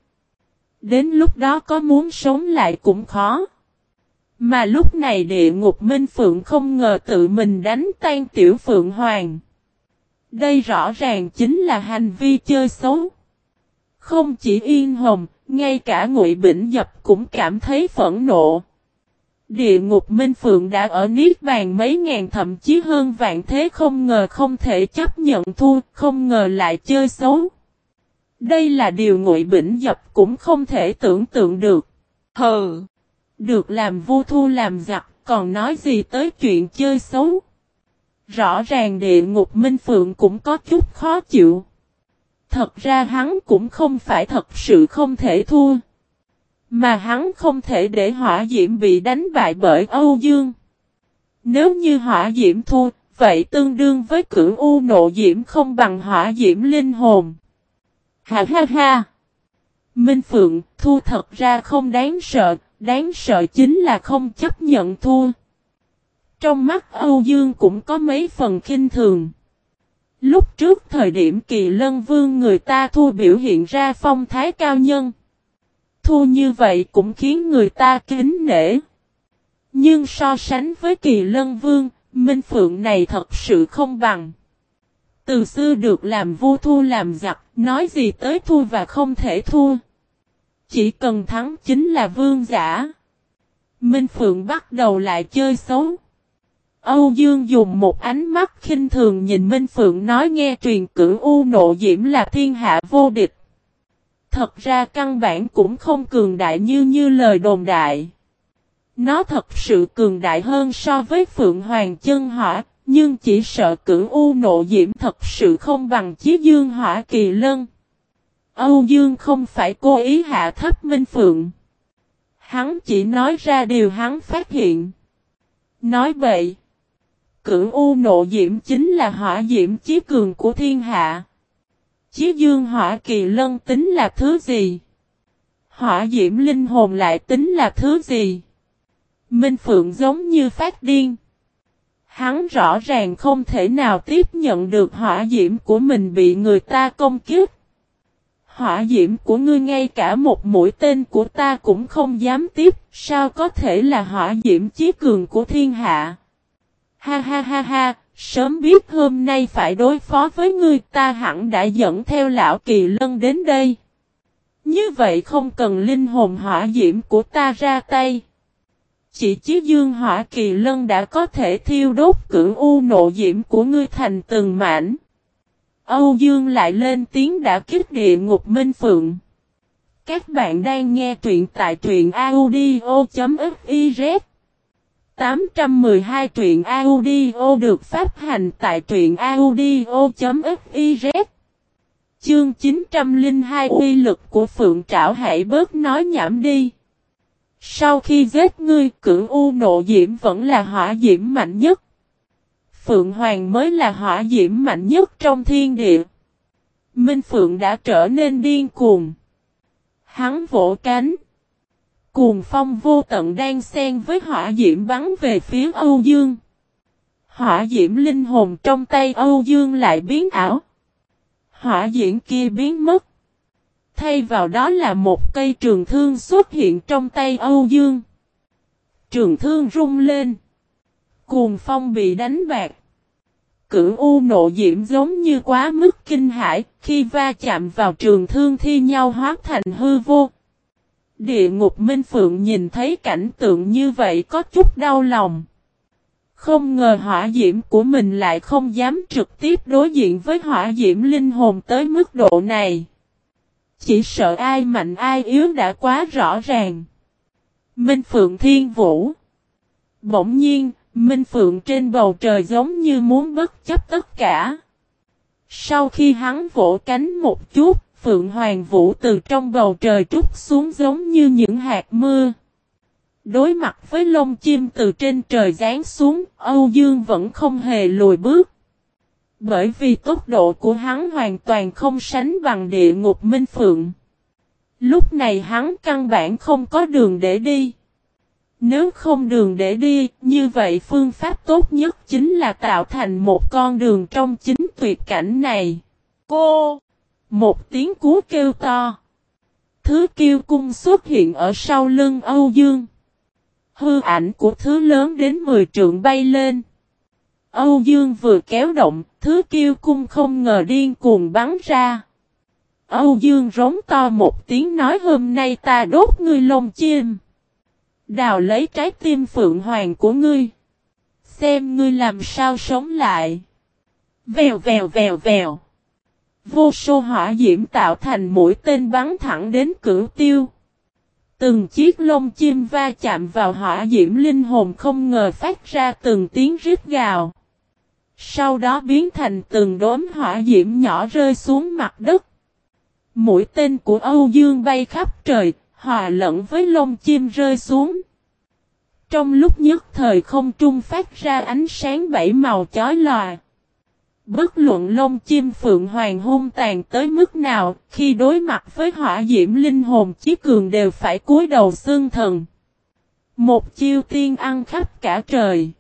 Đến lúc đó có muốn sống lại cũng khó. Mà lúc này địa ngục minh phượng không ngờ tự mình đánh tan tiểu phượng hoàng. Đây rõ ràng chính là hành vi chơi xấu. Không chỉ yên hồng, ngay cả ngụy bỉnh dập cũng cảm thấy phẫn nộ. Địa ngục Minh Phượng đã ở Niết Bàn mấy ngàn thậm chí hơn vạn thế không ngờ không thể chấp nhận thua, không ngờ lại chơi xấu. Đây là điều ngụy bỉnh dập cũng không thể tưởng tượng được. Hừ! Được làm vua thu làm giặc, còn nói gì tới chuyện chơi xấu. Rõ ràng địa ngục Minh Phượng cũng có chút khó chịu. Thật ra hắn cũng không phải thật sự không thể thua. Mà hắn không thể để hỏa diễm bị đánh bại bởi Âu Dương. Nếu như hỏa diễm thua, vậy tương đương với cửu u nộ diễm không bằng hỏa diễm linh hồn. Ha ha ha! Minh Phượng, thua thật ra không đáng sợ, đáng sợ chính là không chấp nhận thua. Trong mắt Âu Dương cũng có mấy phần kinh thường. Lúc trước thời điểm kỳ lân vương người ta thua biểu hiện ra phong thái cao nhân thu như vậy cũng khiến người ta kính nể. Nhưng so sánh với kỳ lân vương, Minh Phượng này thật sự không bằng. Từ xưa được làm vua thu làm giặc, nói gì tới thua và không thể thua. Chỉ cần thắng chính là vương giả. Minh Phượng bắt đầu lại chơi xấu. Âu Dương dùng một ánh mắt khinh thường nhìn Minh Phượng nói nghe truyền cử u nộ diễm là thiên hạ vô địch. Thật ra căn bản cũng không cường đại như như lời đồn đại. Nó thật sự cường đại hơn so với Phượng Hoàng chân hỏa, nhưng chỉ sợ cửu u nộ diễm thật sự không bằng chí dương hỏa kỳ lân. Âu Dương không phải cố ý hạ thấp Minh Phượng. Hắn chỉ nói ra điều hắn phát hiện. Nói vậy, cửu u nộ diễm chính là hỏa diễm chí cường của thiên hạ chí dương hỏa kỳ lân tính là thứ gì? Hỏa diễm linh hồn lại tính là thứ gì? Minh Phượng giống như phát điên. Hắn rõ ràng không thể nào tiếp nhận được hỏa diễm của mình bị người ta công kiếp. Hỏa diễm của ngươi ngay cả một mũi tên của ta cũng không dám tiếp, sao có thể là hỏa diễm chí cường của thiên hạ? Ha ha ha ha, Sớm biết hôm nay phải đối phó với ngươi, ta hẳn đã dẫn theo lão kỳ lân đến đây. Như vậy không cần linh hồn hỏa diễm của ta ra tay. Chỉ chứ dương hỏa kỳ lân đã có thể thiêu đốt cửu u nộ diễm của ngươi thành từng mảnh. Âu Dương lại lên tiếng đã kích địa ngục minh phượng. Các bạn đang nghe truyện tại truyện audio.fif 812 truyện audio được phát hành tại truyện audio.fiz Chương 902 uy lực của Phượng Trảo hãy bớt nói nhảm đi. Sau khi giết ngươi, cửu u nộ diễm vẫn là hỏa diễm mạnh nhất. Phượng Hoàng mới là hỏa diễm mạnh nhất trong thiên địa. Minh Phượng đã trở nên điên cuồng. Hắn vỗ cánh. Cuồng phong vô tận đang xen với hỏa diễm bắn về phía Âu Dương. Hỏa diễm linh hồn trong tay Âu Dương lại biến ảo. Hỏa diễm kia biến mất. Thay vào đó là một cây trường thương xuất hiện trong tay Âu Dương. Trường thương rung lên. Cuồng phong bị đánh bạc. Cửu U nộ diễm giống như quá mức kinh hãi, khi va chạm vào trường thương thi nhau hóa thành hư vô. Địa ngục Minh Phượng nhìn thấy cảnh tượng như vậy có chút đau lòng. Không ngờ hỏa diễm của mình lại không dám trực tiếp đối diện với hỏa diễm linh hồn tới mức độ này. Chỉ sợ ai mạnh ai yếu đã quá rõ ràng. Minh Phượng Thiên Vũ Bỗng nhiên, Minh Phượng trên bầu trời giống như muốn bất chấp tất cả. Sau khi hắn vỗ cánh một chút, Phượng Hoàng Vũ từ trong bầu trời trút xuống giống như những hạt mưa. Đối mặt với lông chim từ trên trời giáng xuống, Âu Dương vẫn không hề lùi bước. Bởi vì tốc độ của hắn hoàn toàn không sánh bằng địa ngục Minh Phượng. Lúc này hắn căn bản không có đường để đi. Nếu không đường để đi, như vậy phương pháp tốt nhất chính là tạo thành một con đường trong chính tuyệt cảnh này. Cô! Một tiếng cú kêu to. Thứ kiêu cung xuất hiện ở sau lưng Âu Dương. Hư ảnh của thứ lớn đến 10 trượng bay lên. Âu Dương vừa kéo động, thứ kiêu cung không ngờ điên cuồng bắn ra. Âu Dương rống to một tiếng nói hôm nay ta đốt ngươi lông chim. Đào lấy trái tim phượng hoàng của ngươi. Xem ngươi làm sao sống lại. Vèo vèo vèo vèo. Vô số hỏa diễm tạo thành mũi tên bắn thẳng đến cửu tiêu. Từng chiếc lông chim va chạm vào hỏa diễm linh hồn không ngờ phát ra từng tiếng rít gào. Sau đó biến thành từng đốm hỏa diễm nhỏ rơi xuống mặt đất. Mũi tên của Âu Dương bay khắp trời, hòa lẫn với lông chim rơi xuống. Trong lúc nhất thời không trung phát ra ánh sáng bảy màu chói lòa. Bất luận lông chim phượng hoàng hung tàn tới mức nào, khi đối mặt với hỏa diễm linh hồn chí cường đều phải cúi đầu xương thần. Một chiêu tiên ăn khắp cả trời.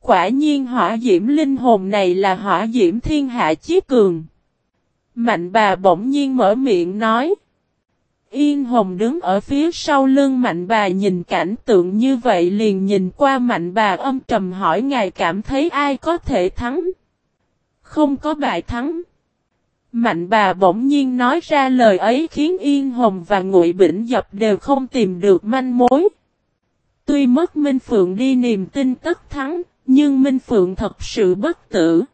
Quả nhiên hỏa diễm linh hồn này là hỏa diễm thiên hạ chí cường. Mạnh bà bỗng nhiên mở miệng nói. Yên Hồng đứng ở phía sau lưng mạnh bà nhìn cảnh tượng như vậy liền nhìn qua mạnh bà âm trầm hỏi ngài cảm thấy ai có thể thắng. Không có bại thắng. Mạnh bà bỗng nhiên nói ra lời ấy khiến Yên Hồng và Ngụy Bỉnh Dập đều không tìm được manh mối. Tuy mất Minh Phượng đi niềm tin tất thắng, nhưng Minh Phượng thật sự bất tử.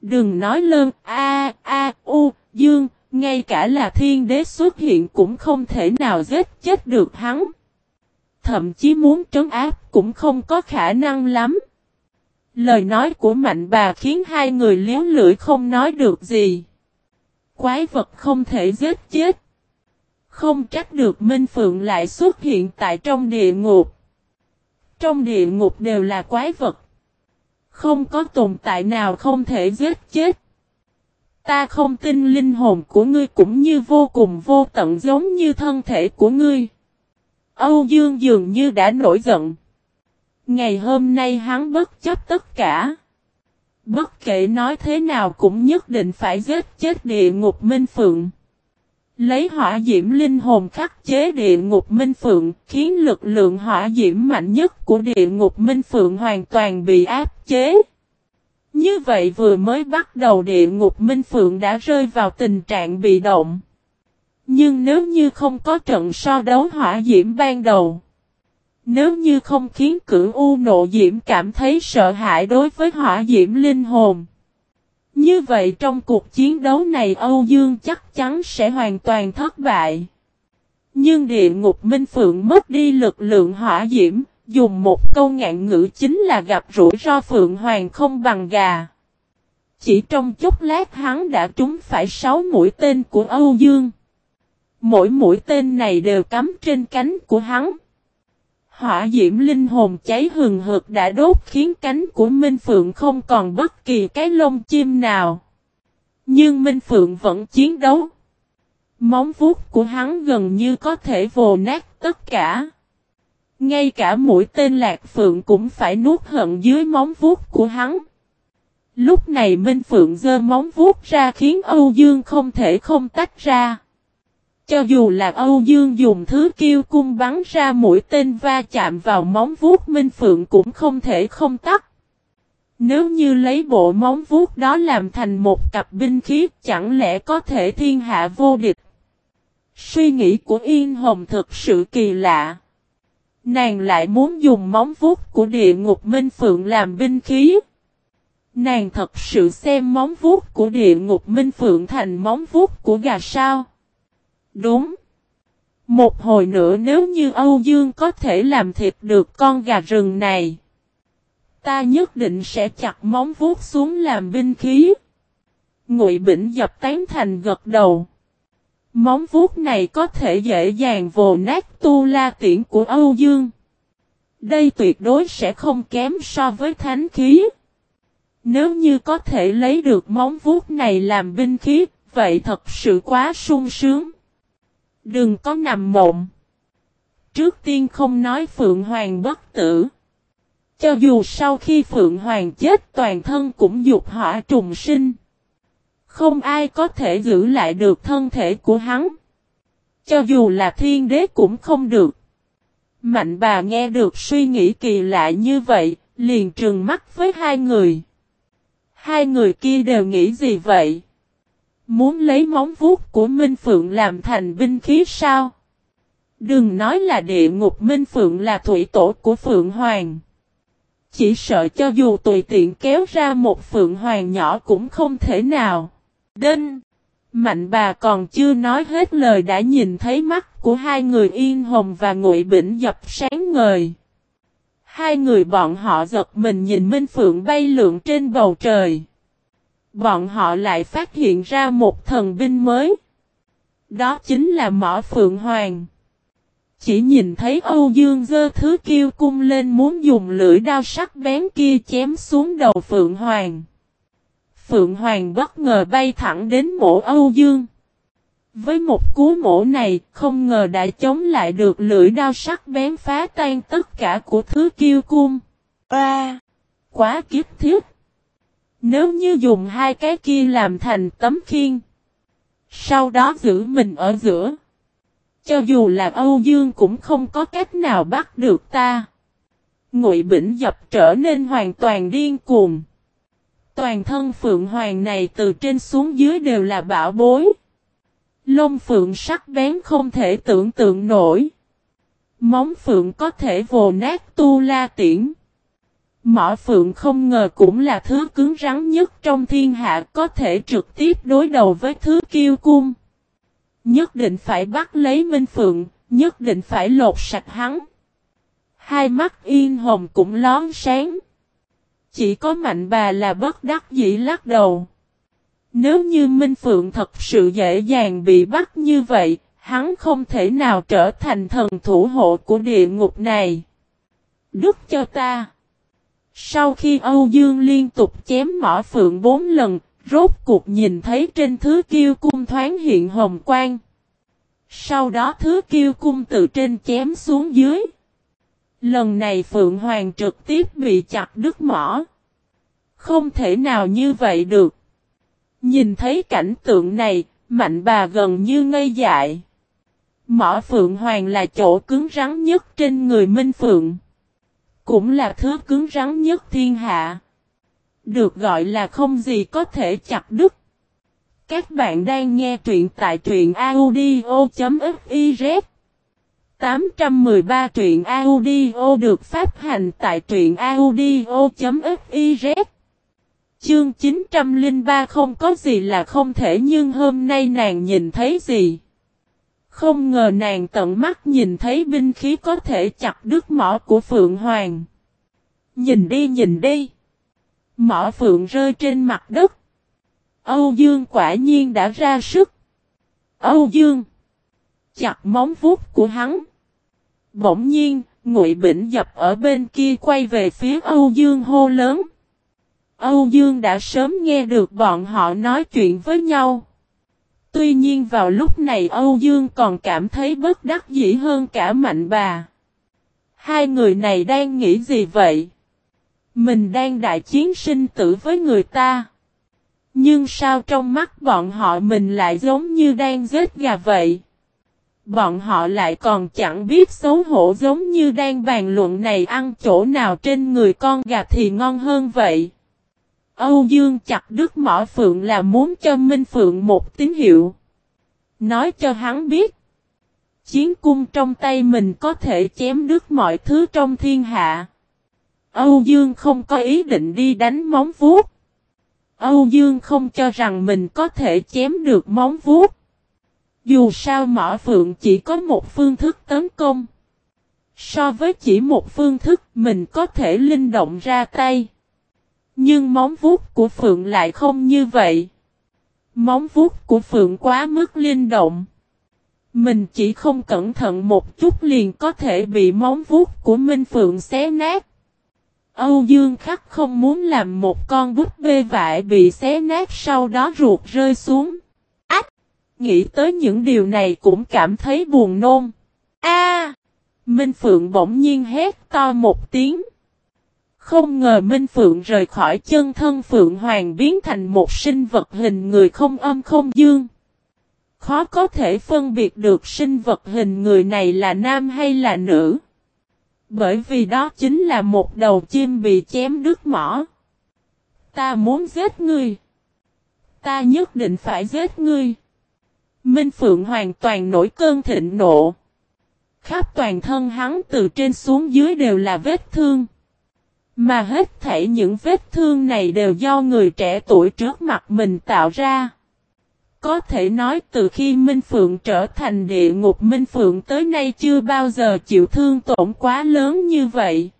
Đừng nói lơn A A U Dương, ngay cả là thiên đế xuất hiện cũng không thể nào giết chết được hắn. Thậm chí muốn trấn áp cũng không có khả năng lắm. Lời nói của mạnh bà khiến hai người liếu lưỡi không nói được gì. Quái vật không thể giết chết. Không trách được Minh Phượng lại xuất hiện tại trong địa ngục. Trong địa ngục đều là quái vật. Không có tồn tại nào không thể giết chết. Ta không tin linh hồn của ngươi cũng như vô cùng vô tận giống như thân thể của ngươi. Âu Dương dường như đã nổi giận. Ngày hôm nay hắn bất chấp tất cả. Bất kể nói thế nào cũng nhất định phải giết chết địa ngục Minh Phượng. Lấy hỏa diễm linh hồn khắc chế địa ngục Minh Phượng, khiến lực lượng hỏa diễm mạnh nhất của địa ngục Minh Phượng hoàn toàn bị áp chế. Như vậy vừa mới bắt đầu địa ngục Minh Phượng đã rơi vào tình trạng bị động. Nhưng nếu như không có trận so đấu hỏa diễm ban đầu, nếu như không khiến cửu U nộ diễm cảm thấy sợ hãi đối với hỏa diễm linh hồn, như vậy trong cuộc chiến đấu này Âu Dương chắc chắn sẽ hoàn toàn thất bại. Nhưng địa ngục Minh Phượng mất đi lực lượng hỏa diễm, dùng một câu ngạn ngữ chính là gặp rủi ro Phượng Hoàng không bằng gà. Chỉ trong chốc lát hắn đã trúng phải sáu mũi tên của Âu Dương. Mỗi mũi tên này đều cắm trên cánh của hắn. Hỏa diễm linh hồn cháy hừng hực đã đốt khiến cánh của Minh Phượng không còn bất kỳ cái lông chim nào. Nhưng Minh Phượng vẫn chiến đấu. Móng vuốt của hắn gần như có thể vồ nát tất cả. Ngay cả mũi tên lạc phượng cũng phải nuốt hận dưới móng vuốt của hắn. Lúc này Minh Phượng giơ móng vuốt ra khiến Âu Dương không thể không tách ra. Cho dù là Âu Dương dùng thứ kiêu cung bắn ra mũi tên va chạm vào móng vuốt Minh Phượng cũng không thể không tắt. Nếu như lấy bộ móng vuốt đó làm thành một cặp binh khí, chẳng lẽ có thể thiên hạ vô địch. Suy nghĩ của Yên Hồng thực sự kỳ lạ. Nàng lại muốn dùng móng vuốt của địa ngục Minh Phượng làm binh khí. Nàng thật sự xem móng vuốt của địa ngục Minh Phượng thành móng vuốt của gà sao. Đúng. Một hồi nữa nếu như Âu Dương có thể làm thịt được con gà rừng này. Ta nhất định sẽ chặt móng vuốt xuống làm binh khí. Ngụy Bỉnh dập tán thành gật đầu. Móng vuốt này có thể dễ dàng vồ nát tu la tiễn của Âu Dương. Đây tuyệt đối sẽ không kém so với thánh khí. Nếu như có thể lấy được móng vuốt này làm binh khí, vậy thật sự quá sung sướng. Đừng có nằm mộng. Trước tiên không nói Phượng Hoàng bất tử. Cho dù sau khi Phượng Hoàng chết toàn thân cũng dục hỏa trùng sinh. Không ai có thể giữ lại được thân thể của hắn. Cho dù là thiên đế cũng không được. Mạnh bà nghe được suy nghĩ kỳ lạ như vậy, liền trừng mắt với hai người. Hai người kia đều nghĩ gì vậy? Muốn lấy móng vuốt của Minh Phượng làm thành binh khí sao? Đừng nói là địa ngục, Minh Phượng là thủy tổ của Phượng Hoàng. Chỉ sợ cho dù tùy tiện kéo ra một Phượng Hoàng nhỏ cũng không thể nào. Đinh! Mạnh bà còn chưa nói hết lời đã nhìn thấy mắt của hai người Yên Hồng và Ngụy Bỉnh dập sáng ngời. Hai người bọn họ giật mình nhìn Minh Phượng bay lượn trên bầu trời. Bọn họ lại phát hiện ra một thần binh mới. Đó chính là Mỏ Phượng Hoàng. Chỉ nhìn thấy Âu Dương dơ thứ kiêu cung lên muốn dùng lưỡi đao sắc bén kia chém xuống đầu Phượng Hoàng. Phượng Hoàng bất ngờ bay thẳng đến mộ Âu Dương. Với một cú mổ này, không ngờ đã chống lại được lưỡi đao sắc bén phá tan tất cả của thứ kiêu cung. À, quá kiếp thiết. Nếu như dùng hai cái kia làm thành tấm khiên. Sau đó giữ mình ở giữa. Cho dù là Âu Dương cũng không có cách nào bắt được ta. Ngụy Bỉnh dập trở nên hoàn toàn điên cuồng. Toàn thân Phượng Hoàng này từ trên xuống dưới đều là bảo bối. Lông Phượng sắc bén không thể tưởng tượng nổi. Móng Phượng có thể vồ nát tu la tiễn. Mỏ Phượng không ngờ cũng là thứ cứng rắn nhất trong thiên hạ có thể trực tiếp đối đầu với thứ kiêu cung. Nhất định phải bắt lấy Minh Phượng, nhất định phải lột sạch hắn. Hai mắt yên hồng cũng lón sáng. Chỉ có mạnh bà là bất đắc dĩ lắc đầu. Nếu như Minh Phượng thật sự dễ dàng bị bắt như vậy, hắn không thể nào trở thành thần thủ hộ của địa ngục này. Đức cho ta. Sau khi Âu Dương liên tục chém mỏ phượng bốn lần, rốt cuộc nhìn thấy trên thứ kiêu cung thoáng hiện hồng quang. Sau đó thứ kiêu cung từ trên chém xuống dưới. Lần này Phượng Hoàng trực tiếp bị chặt đứt mỏ. Không thể nào như vậy được. Nhìn thấy cảnh tượng này, mạnh bà gần như ngây dại. Mỏ Phượng Hoàng là chỗ cứng rắn nhất trên người Minh Phượng. Cũng là thứ cứng rắn nhất thiên hạ. Được gọi là không gì có thể chặt đứt. Các bạn đang nghe truyện tại truyện audio.fiz 813 truyện audio được phát hành tại truyện audio.fiz Chương 903 không có gì là không thể nhưng hôm nay nàng nhìn thấy gì. Không ngờ nàng tận mắt nhìn thấy binh khí có thể chặt đứt mỏ của Phượng Hoàng. Nhìn đi nhìn đi. Mỏ Phượng rơi trên mặt đất. Âu Dương quả nhiên đã ra sức. Âu Dương. Chặt móng vuốt của hắn. Bỗng nhiên, Ngụy Bỉnh dập ở bên kia quay về phía Âu Dương hô lớn. Âu Dương đã sớm nghe được bọn họ nói chuyện với nhau. Tuy nhiên vào lúc này Âu Dương còn cảm thấy bất đắc dĩ hơn cả mạnh bà. Hai người này đang nghĩ gì vậy? Mình đang đại chiến sinh tử với người ta. Nhưng sao trong mắt bọn họ mình lại giống như đang giết gà vậy? Bọn họ lại còn chẳng biết xấu hổ giống như đang bàn luận này ăn chỗ nào trên người con gà thì ngon hơn vậy. Âu Dương chặt đứt mỏ phượng là muốn cho Minh Phượng một tín hiệu. Nói cho hắn biết. Chiến cung trong tay mình có thể chém đứt mọi thứ trong thiên hạ. Âu Dương không có ý định đi đánh móng vuốt. Âu Dương không cho rằng mình có thể chém được móng vuốt. Dù sao mỏ phượng chỉ có một phương thức tấn công. So với chỉ một phương thức, mình có thể linh động ra tay. Nhưng móng vuốt của phượng lại không như vậy. Móng vuốt của phượng quá mức linh động. Mình chỉ không cẩn thận một chút liền có thể bị móng vuốt của Minh Phượng xé nát. Âu Dương Khắc không muốn làm một con búp bê vải bị xé nát sau đó ruột rơi xuống. Ách! Nghĩ tới những điều này cũng cảm thấy buồn nôn. A! Minh Phượng bỗng nhiên hét to một tiếng. Không ngờ Minh Phượng rời khỏi chân thân Phượng Hoàng biến thành một sinh vật hình người không âm không dương. Khó có thể phân biệt được sinh vật hình người này là nam hay là nữ. Bởi vì đó chính là một đầu chim bị chém đứt mỏ. Ta muốn giết ngươi. Ta nhất định phải giết ngươi. Minh Phượng hoàn toàn nổi cơn thịnh nộ. Khắp toàn thân hắn từ trên xuống dưới đều là vết thương. Mà hết thảy những vết thương này đều do người trẻ tuổi trước mặt mình tạo ra. Có thể nói từ khi Minh Phượng trở thành địa ngục Minh Phượng tới nay chưa bao giờ chịu thương tổn quá lớn như vậy.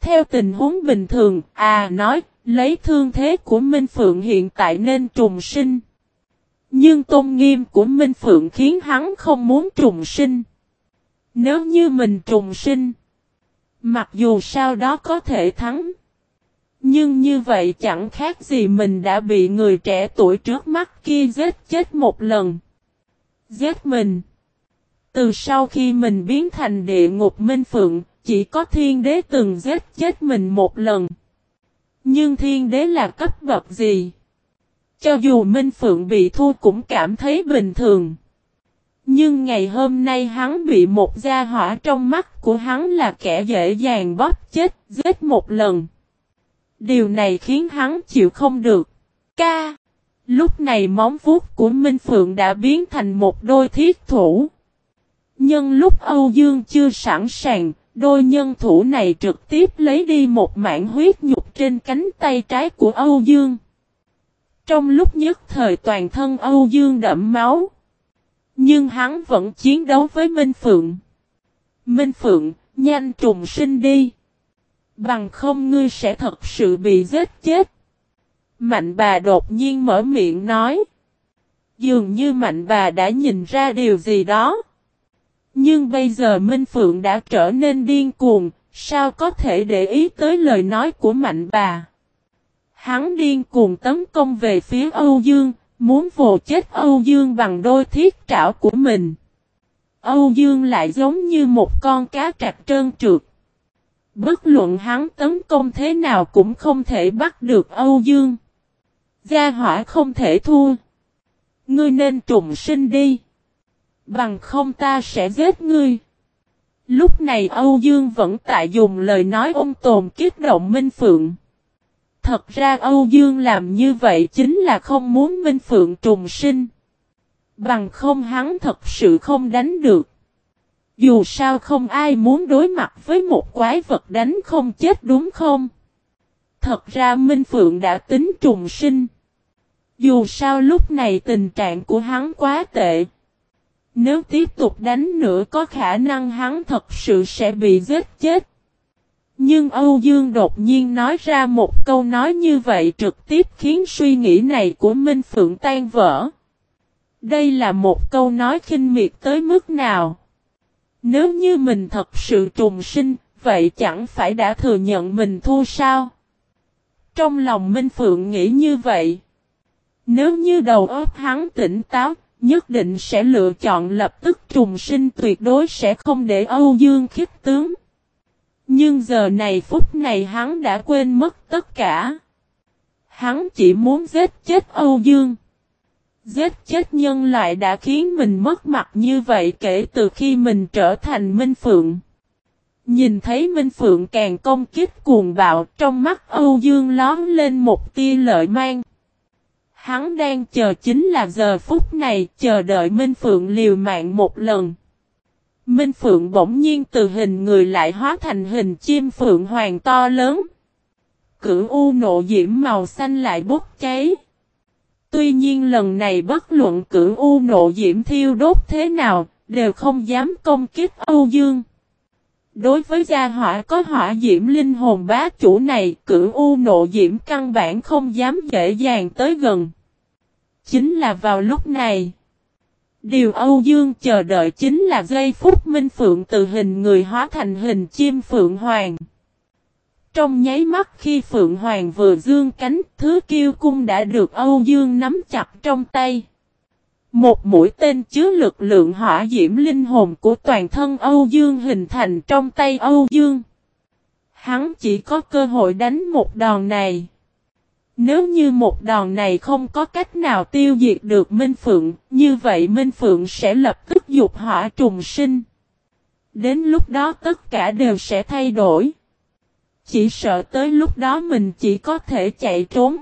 Theo tình huống bình thường, à nói, lấy thương thế của Minh Phượng hiện tại nên trùng sinh. Nhưng tôn nghiêm của Minh Phượng khiến hắn không muốn trùng sinh. Nếu như mình trùng sinh, mặc dù sau đó có thể thắng, nhưng như vậy chẳng khác gì mình đã bị người trẻ tuổi trước mắt kia giết chết một lần. Giết mình. Từ sau khi mình biến thành địa ngục minh phượng, chỉ có thiên đế từng giết chết mình một lần. Nhưng thiên đế là cấp bậc gì? Cho dù Minh Phượng bị thua cũng cảm thấy bình thường. Nhưng ngày hôm nay hắn bị một gia hỏa trong mắt của hắn là kẻ dễ dàng bóp chết, giết một lần. Điều này khiến hắn chịu không được. Ca. Lúc này móng vuốt của Minh Phượng đã biến thành một đôi thiết thủ. Nhưng lúc Âu Dương chưa sẵn sàng, đôi nhân thủ này trực tiếp lấy đi một mảng huyết nhục trên cánh tay trái của Âu Dương. Trong lúc nhất thời toàn thân Âu Dương đẫm máu. Nhưng hắn vẫn chiến đấu với Minh Phượng. Minh Phượng, nhanh trùng sinh đi. Bằng không ngươi sẽ thật sự bị giết chết. Mạnh bà đột nhiên mở miệng nói. Dường như mạnh bà đã nhìn ra điều gì đó. Nhưng bây giờ Minh Phượng đã trở nên điên cuồng, sao có thể để ý tới lời nói của mạnh bà. Hắn điên cuồng tấn công về phía Âu Dương, muốn vồ chết Âu Dương bằng đôi thiết trảo của mình. Âu Dương lại giống như một con cá trạc trơn trượt. Bất luận hắn tấn công thế nào cũng không thể bắt được Âu Dương. Gia hỏa không thể thua. Ngươi nên trùng sinh đi. Bằng không ta sẽ giết ngươi. Lúc này Âu Dương vẫn tại dùng lời nói ôn tồn kích động Minh Phượng. Thật ra Âu Dương làm như vậy chính là không muốn Minh Phượng trùng sinh. Bằng không hắn thật sự không đánh được. Dù sao không ai muốn đối mặt với một quái vật đánh không chết đúng không? Thật ra Minh Phượng đã tính trùng sinh. Dù sao lúc này tình trạng của hắn quá tệ. Nếu tiếp tục đánh nữa có khả năng hắn thật sự sẽ bị giết chết. Nhưng Âu Dương đột nhiên nói ra một câu nói như vậy trực tiếp khiến suy nghĩ này của Minh Phượng tan vỡ. Đây là một câu nói khinh miệt tới mức nào? Nếu như mình thật sự trùng sinh, vậy chẳng phải đã thừa nhận mình thua sao? Trong lòng Minh Phượng nghĩ như vậy. Nếu như đầu óc hắn tỉnh táo, nhất định sẽ lựa chọn lập tức trùng sinh tuyệt đối sẽ không để Âu Dương khích tướng. Nhưng giờ này phút này hắn đã quên mất tất cả. Hắn chỉ muốn giết chết Âu Dương. Giết chết nhân loại đã khiến mình mất mặt như vậy kể từ khi mình trở thành Minh Phượng. Nhìn thấy Minh Phượng càng công kích cuồng bạo, trong mắt Âu Dương lón lên một tia lợi mang. Hắn đang chờ chính là giờ phút này, chờ đợi Minh Phượng liều mạng một lần. Minh Phượng bỗng nhiên từ hình người lại hóa thành hình chim phượng hoàng to lớn. Cửu u nộ diễm màu xanh lại bốc cháy. Tuy nhiên lần này bất luận cửu u nộ diễm thiêu đốt thế nào, đều không dám công kích Âu Dương. Đối với gia hỏa có hỏa diễm linh hồn bá chủ này, cửu u nộ diễm căn bản không dám dễ dàng tới gần. Chính là vào lúc này. Điều Âu Dương chờ đợi chính là giây phút Minh Phượng từ hình người hóa thành hình chim Phượng Hoàng. Trong nháy mắt khi Phượng Hoàng vừa dương cánh, thứ kiêu cung đã được Âu Dương nắm chặt trong tay. Một mũi tên chứa lực lượng hỏa diễm linh hồn của toàn thân Âu Dương hình thành trong tay Âu Dương. Hắn chỉ có cơ hội đánh một đòn này. Nếu như một đòn này không có cách nào tiêu diệt được Minh Phượng, như vậy Minh Phượng sẽ lập tức dục hỏa trùng sinh. Đến lúc đó tất cả đều sẽ thay đổi. Chỉ sợ tới lúc đó mình chỉ có thể chạy trốn.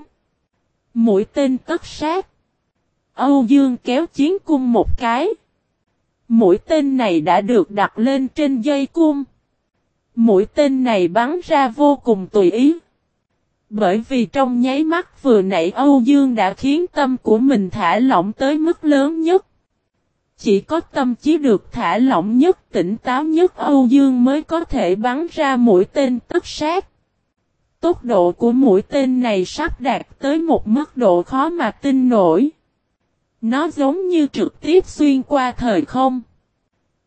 Mũi tên tất sát. Âu Dương kéo chiến cung một cái. Mũi tên này đã được đặt lên trên dây cung. Mũi tên này bắn ra vô cùng tùy ý. Bởi vì trong nháy mắt vừa nãy Âu Dương đã khiến tâm của mình thả lỏng tới mức lớn nhất. Chỉ có tâm trí được thả lỏng nhất, tỉnh táo nhất Âu Dương mới có thể bắn ra mũi tên tất sát. Tốc độ của mũi tên này sắp đạt tới một mức độ khó mà tin nổi. Nó giống như trực tiếp xuyên qua thời không.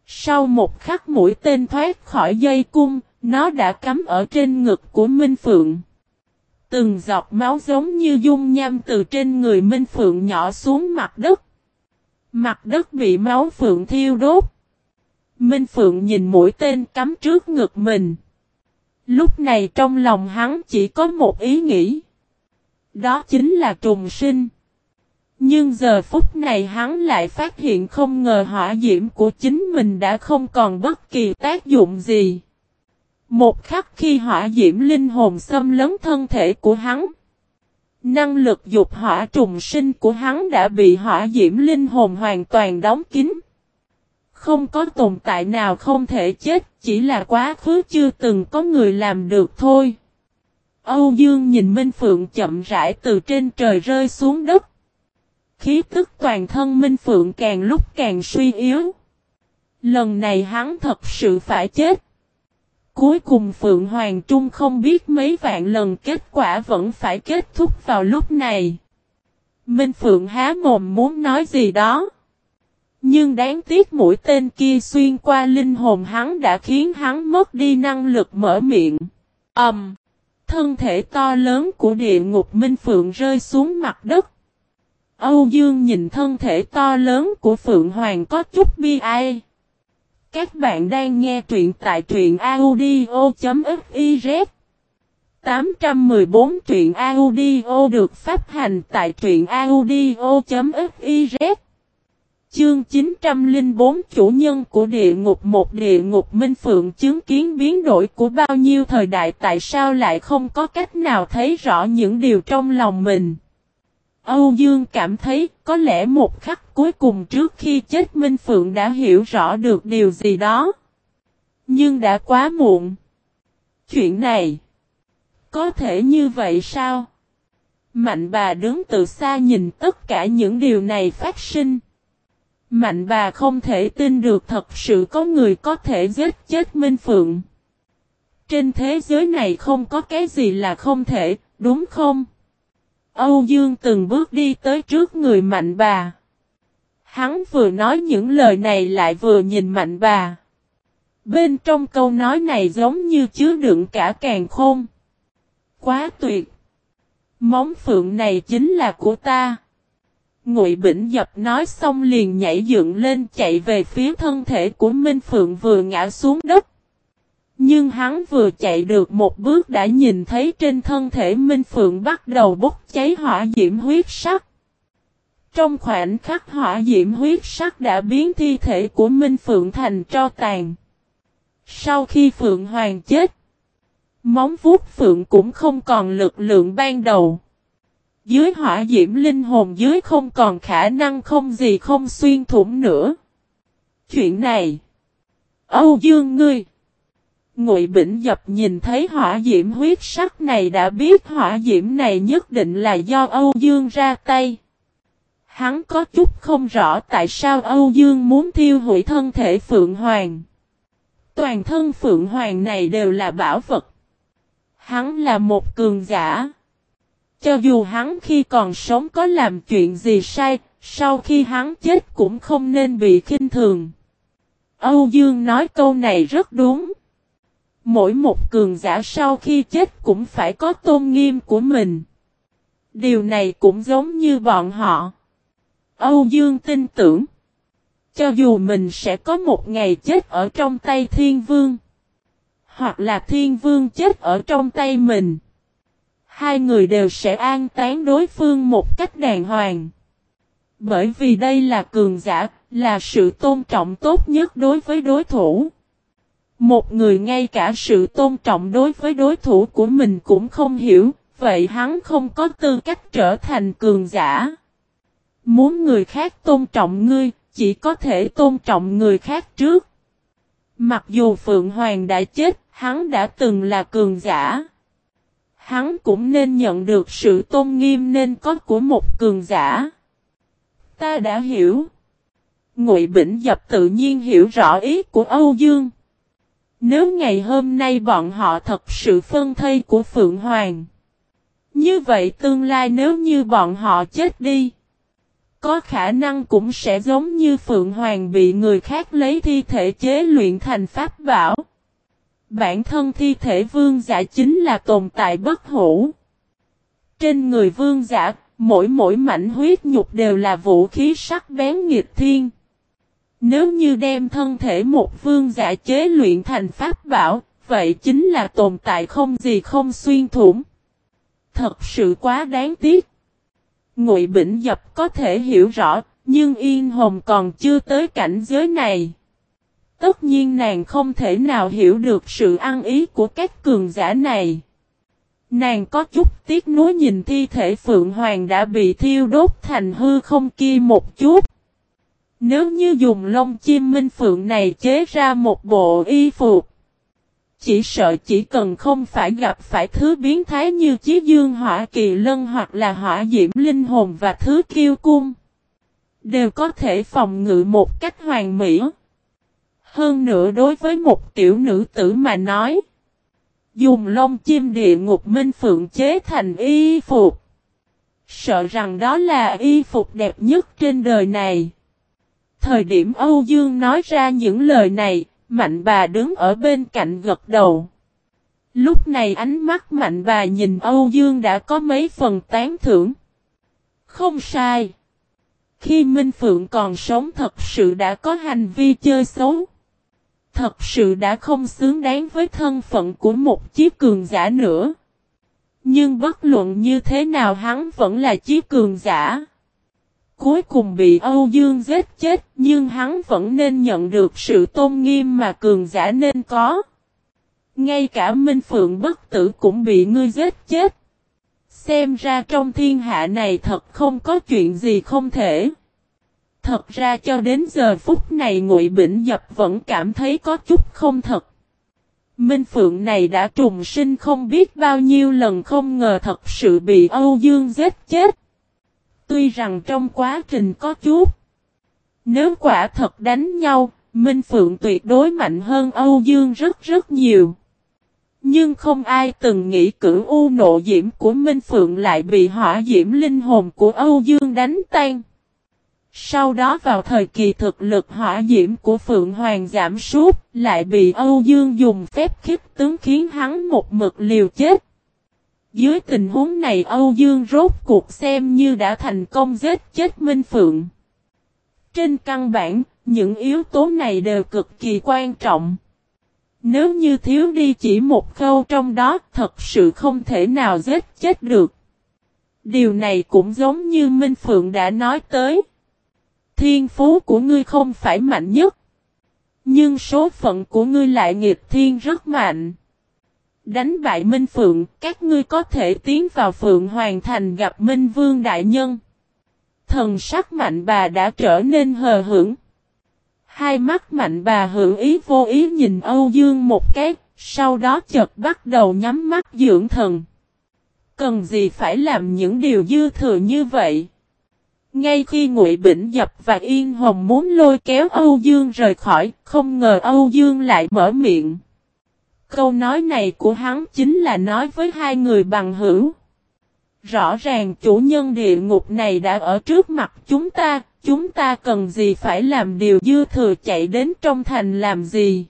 Sau một khắc mũi tên thoát khỏi dây cung, nó đã cắm ở trên ngực của Minh Phượng. Từng giọt máu giống như dung nham từ trên người Minh Phượng nhỏ xuống mặt đất. Mặt đất bị máu Phượng thiêu đốt. Minh Phượng nhìn mũi tên cắm trước ngực mình. Lúc này trong lòng hắn chỉ có một ý nghĩ. Đó chính là trùng sinh. Nhưng giờ phút này hắn lại phát hiện không ngờ hỏa diễm của chính mình đã không còn bất kỳ tác dụng gì. Một khắc khi hỏa diễm linh hồn xâm lấn thân thể của hắn. Năng lực dục hỏa trùng sinh của hắn đã bị hỏa diễm linh hồn hoàn toàn đóng kín. Không có tồn tại nào không thể chết, chỉ là quá khứ chưa từng có người làm được thôi. Âu Dương nhìn Minh Phượng chậm rãi từ trên trời rơi xuống đất. Khí tức toàn thân Minh Phượng càng lúc càng suy yếu. Lần này hắn thật sự phải chết. Cuối cùng Phượng Hoàng Trung không biết mấy vạn lần kết quả vẫn phải kết thúc vào lúc này. Minh Phượng há mồm muốn nói gì đó. Nhưng đáng tiếc mũi tên kia xuyên qua linh hồn hắn đã khiến hắn mất đi năng lực mở miệng. Ẩm. Um, thân thể to lớn của địa ngục Minh Phượng rơi xuống mặt đất. Âu Dương nhìn thân thể to lớn của Phượng Hoàng có chút bi ai. Các bạn đang nghe truyện tại truyện audio.fiz 814 truyện audio được phát hành tại truyện audio.fiz Chương 904 chủ nhân của địa ngục một địa ngục minh phượng chứng kiến biến đổi của bao nhiêu thời đại tại sao lại không có cách nào thấy rõ những điều trong lòng mình. Âu Dương cảm thấy có lẽ một khắc cuối cùng trước khi chết Minh Phượng đã hiểu rõ được điều gì đó. Nhưng đã quá muộn. Chuyện này có thể như vậy sao? Mạnh bà đứng từ xa nhìn tất cả những điều này phát sinh. Mạnh bà không thể tin được thật sự có người có thể giết chết Minh Phượng. Trên thế giới này không có cái gì là không thể, đúng không? Âu Dương từng bước đi tới trước người mạnh bà. Hắn vừa nói những lời này lại vừa nhìn mạnh bà. Bên trong câu nói này giống như chứa đựng cả càng khôn. Quá tuyệt! Móng phượng này chính là của ta. Ngụy Bỉnh Dập nói xong liền nhảy dựng lên chạy về phía thân thể của Minh Phượng vừa ngã xuống đất. Nhưng hắn vừa chạy được một bước đã nhìn thấy trên thân thể Minh Phượng bắt đầu bốc cháy hỏa diễm huyết sắc. Trong khoảnh khắc hỏa diễm huyết sắc đã biến thi thể của Minh Phượng thành tro tàn. Sau khi Phượng Hoàng chết, móng vuốt Phượng cũng không còn lực lượng ban đầu. Dưới hỏa diễm linh hồn dưới không còn khả năng không gì không xuyên thủng nữa. Chuyện này. Âu Dương ngươi. Ngụy Bỉnh Dập nhìn thấy hỏa diễm huyết sắc này đã biết hỏa diễm này nhất định là do Âu Dương ra tay. Hắn có chút không rõ tại sao Âu Dương muốn thiêu hủy thân thể Phượng Hoàng. Toàn thân Phượng Hoàng này đều là bảo vật. Hắn là một cường giả. Cho dù hắn khi còn sống có làm chuyện gì sai, sau khi hắn chết cũng không nên bị khinh thường. Âu Dương nói câu này rất đúng. Mỗi một cường giả sau khi chết cũng phải có tôn nghiêm của mình. Điều này cũng giống như bọn họ. Âu Dương tin tưởng. Cho dù mình sẽ có một ngày chết ở trong tay thiên vương. Hoặc là thiên vương chết ở trong tay mình. Hai người đều sẽ an tán đối phương một cách đàng hoàng. Bởi vì đây là cường giả, là sự tôn trọng tốt nhất đối với đối thủ. Một người ngay cả sự tôn trọng đối với đối thủ của mình cũng không hiểu, vậy hắn không có tư cách trở thành cường giả. Muốn người khác tôn trọng ngươi, chỉ có thể tôn trọng người khác trước. Mặc dù Phượng Hoàng đã chết, hắn đã từng là cường giả. Hắn cũng nên nhận được sự tôn nghiêm nên có của một cường giả. Ta đã hiểu. Ngụy Bỉnh Dập tự nhiên hiểu rõ ý của Âu Dương. Nếu ngày hôm nay bọn họ thật sự phân thây của Phượng Hoàng. Như vậy tương lai nếu như bọn họ chết đi. Có khả năng cũng sẽ giống như Phượng Hoàng bị người khác lấy thi thể chế luyện thành pháp bảo. Bản thân thi thể vương giả chính là tồn tại bất hủ. Trên người vương giả, mỗi mỗi mảnh huyết nhục đều là vũ khí sắc bén nghịch thiên. Nếu như đem thân thể một vương giả chế luyện thành pháp bảo, vậy chính là tồn tại không gì không xuyên thủng. Thật sự quá đáng tiếc. Ngụy Bỉnh Dập có thể hiểu rõ, nhưng Yên Hồng còn chưa tới cảnh giới này. Tất nhiên nàng không thể nào hiểu được sự ăn ý của các cường giả này. Nàng có chút tiếc nuối nhìn thi thể Phượng Hoàng đã bị thiêu đốt thành hư không kia một chút. Nếu như dùng lông chim minh phượng này chế ra một bộ y phục. Chỉ sợ chỉ cần không phải gặp phải thứ biến thái như chí dương hỏa kỳ lân hoặc là hỏa diễm linh hồn và thứ kiêu cung. Đều có thể phòng ngự một cách hoàn mỹ. Hơn nữa đối với một tiểu nữ tử mà nói. Dùng lông chim địa ngục minh phượng chế thành y phục. Sợ rằng đó là y phục đẹp nhất trên đời này. Thời điểm Âu Dương nói ra những lời này, mạnh bà đứng ở bên cạnh gật đầu. Lúc này ánh mắt mạnh bà nhìn Âu Dương đã có mấy phần tán thưởng. Không sai. Khi Minh Phượng còn sống thật sự đã có hành vi chơi xấu. Thật sự đã không xứng đáng với thân phận của một chiếc cường giả nữa. Nhưng bất luận như thế nào hắn vẫn là chiếc cường giả. Cuối cùng bị Âu Dương giết chết, nhưng hắn vẫn nên nhận được sự tôn nghiêm mà cường giả nên có. Ngay cả Minh Phượng bất tử cũng bị ngươi giết chết. Xem ra trong thiên hạ này thật không có chuyện gì không thể. Thật ra cho đến giờ phút này Ngụy Bỉnh Dập vẫn cảm thấy có chút không thật. Minh Phượng này đã trùng sinh không biết bao nhiêu lần không ngờ thật sự bị Âu Dương giết chết. Tuy rằng trong quá trình có chút. Nếu quả thật đánh nhau, Minh Phượng tuyệt đối mạnh hơn Âu Dương rất rất nhiều. Nhưng không ai từng nghĩ cử u nộ diễm của Minh Phượng lại bị hỏa diễm linh hồn của Âu Dương đánh tan. Sau đó vào thời kỳ thực lực hỏa diễm của Phượng Hoàng giảm sút, lại bị Âu Dương dùng phép khiếp tướng khiến hắn một mực liều chết. Dưới tình huống này Âu Dương rốt cuộc xem như đã thành công giết chết Minh Phượng. Trên căn bản, những yếu tố này đều cực kỳ quan trọng. Nếu như thiếu đi chỉ một khâu trong đó, thật sự không thể nào giết chết được. Điều này cũng giống như Minh Phượng đã nói tới. Thiên phú của ngươi không phải mạnh nhất. Nhưng số phận của ngươi lại nghiệp thiên rất mạnh. Đánh bại Minh Phượng, các ngươi có thể tiến vào Phượng Hoàng Thành gặp Minh Vương Đại Nhân. Thần sắc mạnh bà đã trở nên hờ hững. Hai mắt mạnh bà hữu ý vô ý nhìn Âu Dương một cái, sau đó chợt bắt đầu nhắm mắt dưỡng thần. Cần gì phải làm những điều dư thừa như vậy? Ngay khi Ngụy Bỉnh Dập và Yên Hồng muốn lôi kéo Âu Dương rời khỏi, không ngờ Âu Dương lại mở miệng. Câu nói này của hắn chính là nói với hai người bằng hữu. Rõ ràng chủ nhân địa ngục này đã ở trước mặt chúng ta, chúng ta cần gì phải làm điều dư thừa chạy đến trong thành làm gì.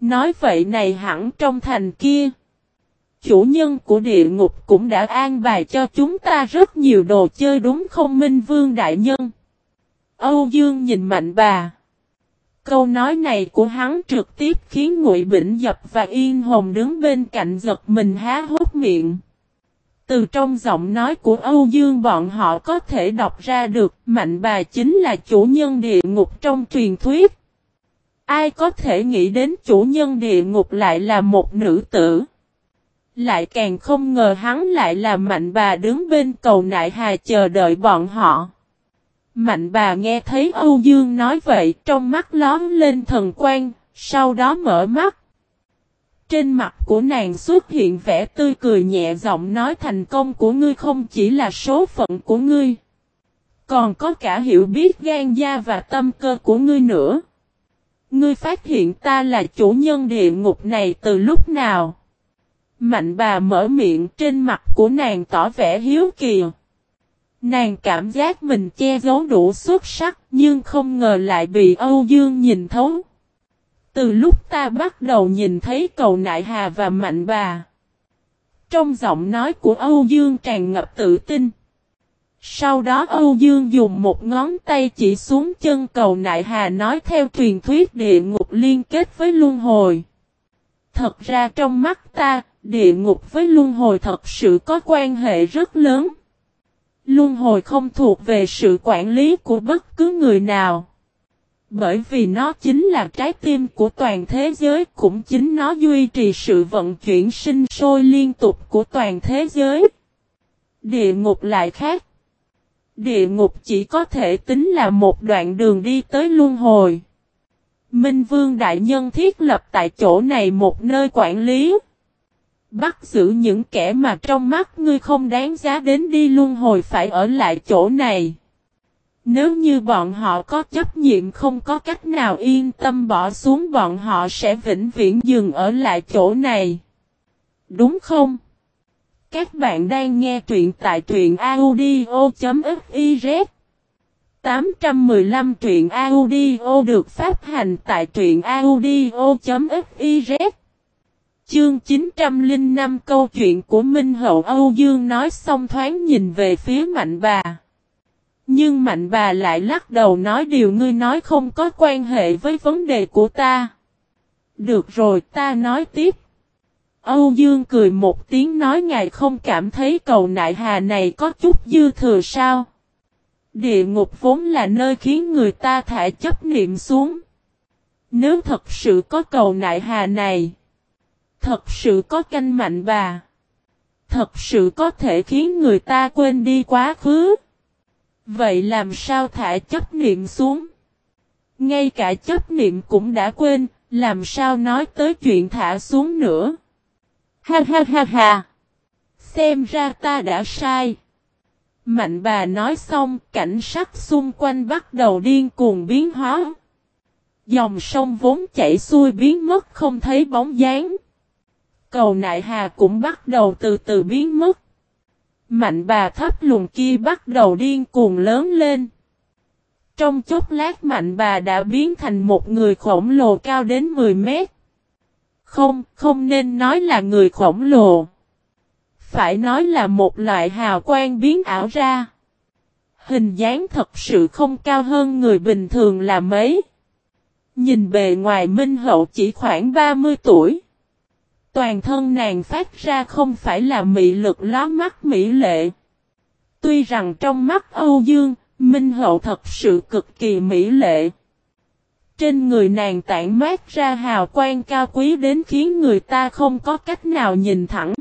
Nói vậy này hẳn trong thành kia. Chủ nhân của địa ngục cũng đã an bài cho chúng ta rất nhiều đồ chơi đúng không Minh Vương Đại Nhân? Âu Dương nhìn mạnh bà. Câu nói này của hắn trực tiếp khiến Ngụy Bỉnh Dập và Yên Hồng đứng bên cạnh giật mình há hốt miệng. Từ trong giọng nói của Âu Dương bọn họ có thể đọc ra được, mạnh bà chính là chủ nhân địa ngục trong truyền thuyết. Ai có thể nghĩ đến chủ nhân địa ngục lại là một nữ tử. Lại càng không ngờ hắn lại là mạnh bà đứng bên cầu nại hà chờ đợi bọn họ. Mạnh bà nghe thấy Âu Dương nói vậy trong mắt lóm lên thần quan, sau đó mở mắt. Trên mặt của nàng xuất hiện vẻ tươi cười nhẹ giọng nói thành công của ngươi không chỉ là số phận của ngươi. Còn có cả hiểu biết gan da và tâm cơ của ngươi nữa. Ngươi phát hiện ta là chủ nhân địa ngục này từ lúc nào? Mạnh bà mở miệng trên mặt của nàng tỏ vẻ hiếu kỳ. Nàng cảm giác mình che giấu đủ xuất sắc nhưng không ngờ lại bị Âu Dương nhìn thấu. Từ lúc ta bắt đầu nhìn thấy cầu nại hà và mạnh bà. Trong giọng nói của Âu Dương tràn ngập tự tin. Sau đó Âu Dương dùng một ngón tay chỉ xuống chân cầu nại hà nói theo truyền thuyết địa ngục liên kết với luân hồi. Thật ra trong mắt ta, địa ngục với luân hồi thật sự có quan hệ rất lớn. Luân hồi không thuộc về sự quản lý của bất cứ người nào. Bởi vì nó chính là trái tim của toàn thế giới, cũng chính nó duy trì sự vận chuyển sinh sôi liên tục của toàn thế giới. Địa ngục lại khác. Địa ngục chỉ có thể tính là một đoạn đường đi tới luân hồi. Minh Vương Đại Nhân thiết lập tại chỗ này một nơi quản lý. Bắt giữ những kẻ mà trong mắt ngươi không đáng giá đến đi luân hồi phải ở lại chỗ này. Nếu như bọn họ có chấp nhiệm không có cách nào yên tâm bỏ xuống, bọn họ sẽ vĩnh viễn dừng ở lại chỗ này. Đúng không? Các bạn đang nghe truyện tại truyện audio.fiz 815 truyện audio được phát hành tại truyện audio.fiz Chương 905 câu chuyện của Minh Hậu Âu Dương nói xong thoáng nhìn về phía mạnh bà. Nhưng mạnh bà lại lắc đầu nói điều ngươi nói không có quan hệ với vấn đề của ta. Được rồi ta nói tiếp. Âu Dương cười một tiếng nói ngài không cảm thấy cầu nại hà này có chút dư thừa sao. Địa ngục vốn là nơi khiến người ta thả chấp niệm xuống. Nếu thật sự có cầu nại hà này, thật sự có canh mạnh bà, thật sự có thể khiến người ta quên đi quá khứ. Vậy làm sao thả chấp niệm xuống? Ngay cả chấp niệm cũng đã quên, làm sao nói tới chuyện thả xuống nữa? Ha ha ha ha! Xem ra ta đã sai. Mạnh bà nói xong, cảnh sắc xung quanh bắt đầu điên cuồng biến hóa. Dòng sông vốn chảy xuôi biến mất không thấy bóng dáng. Cầu nại hà cũng bắt đầu từ từ biến mất. Mạnh bà thấp lùn kia bắt đầu điên cuồng lớn lên. Trong chốc lát mạnh bà đã biến thành một người khổng lồ cao đến 10 mét. Không, không nên nói là người khổng lồ. Phải nói là một loại hào quang biến ảo ra. Hình dáng thật sự không cao hơn người bình thường là mấy. Nhìn bề ngoài Minh Hậu chỉ khoảng 30 tuổi. Toàn thân nàng phát ra không phải là mị lực ló mắt mỹ lệ. Tuy rằng trong mắt Âu Dương, Minh Hậu thật sự cực kỳ mỹ lệ. Trên người nàng tản mát ra hào quang cao quý đến khiến người ta không có cách nào nhìn thẳng.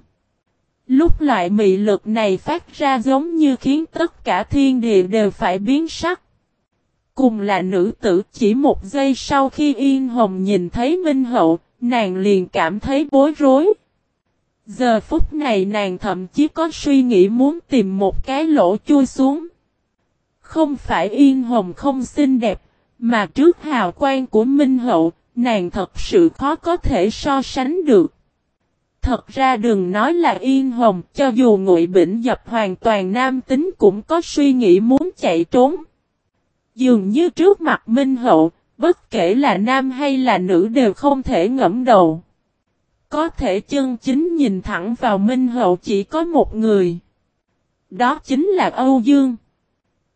Lúc loại mị lực này phát ra giống như khiến tất cả thiên địa đều phải biến sắc. Cùng là nữ tử chỉ một giây sau khi Yên Hồng nhìn thấy Minh Hậu, nàng liền cảm thấy bối rối. Giờ phút này nàng thậm chí có suy nghĩ muốn tìm một cái lỗ chui xuống. Không phải Yên Hồng không xinh đẹp, mà trước hào quang của Minh Hậu, nàng thật sự khó có thể so sánh được. Thật ra đừng nói là Yên Hồng, cho dù Ngụy Bỉnh Dập hoàn toàn nam tính cũng có suy nghĩ muốn chạy trốn. Dường như trước mặt Minh Hậu, bất kể là nam hay là nữ đều không thể ngẫm đầu. Có thể chân chính nhìn thẳng vào Minh Hậu chỉ có một người. Đó chính là Âu Dương.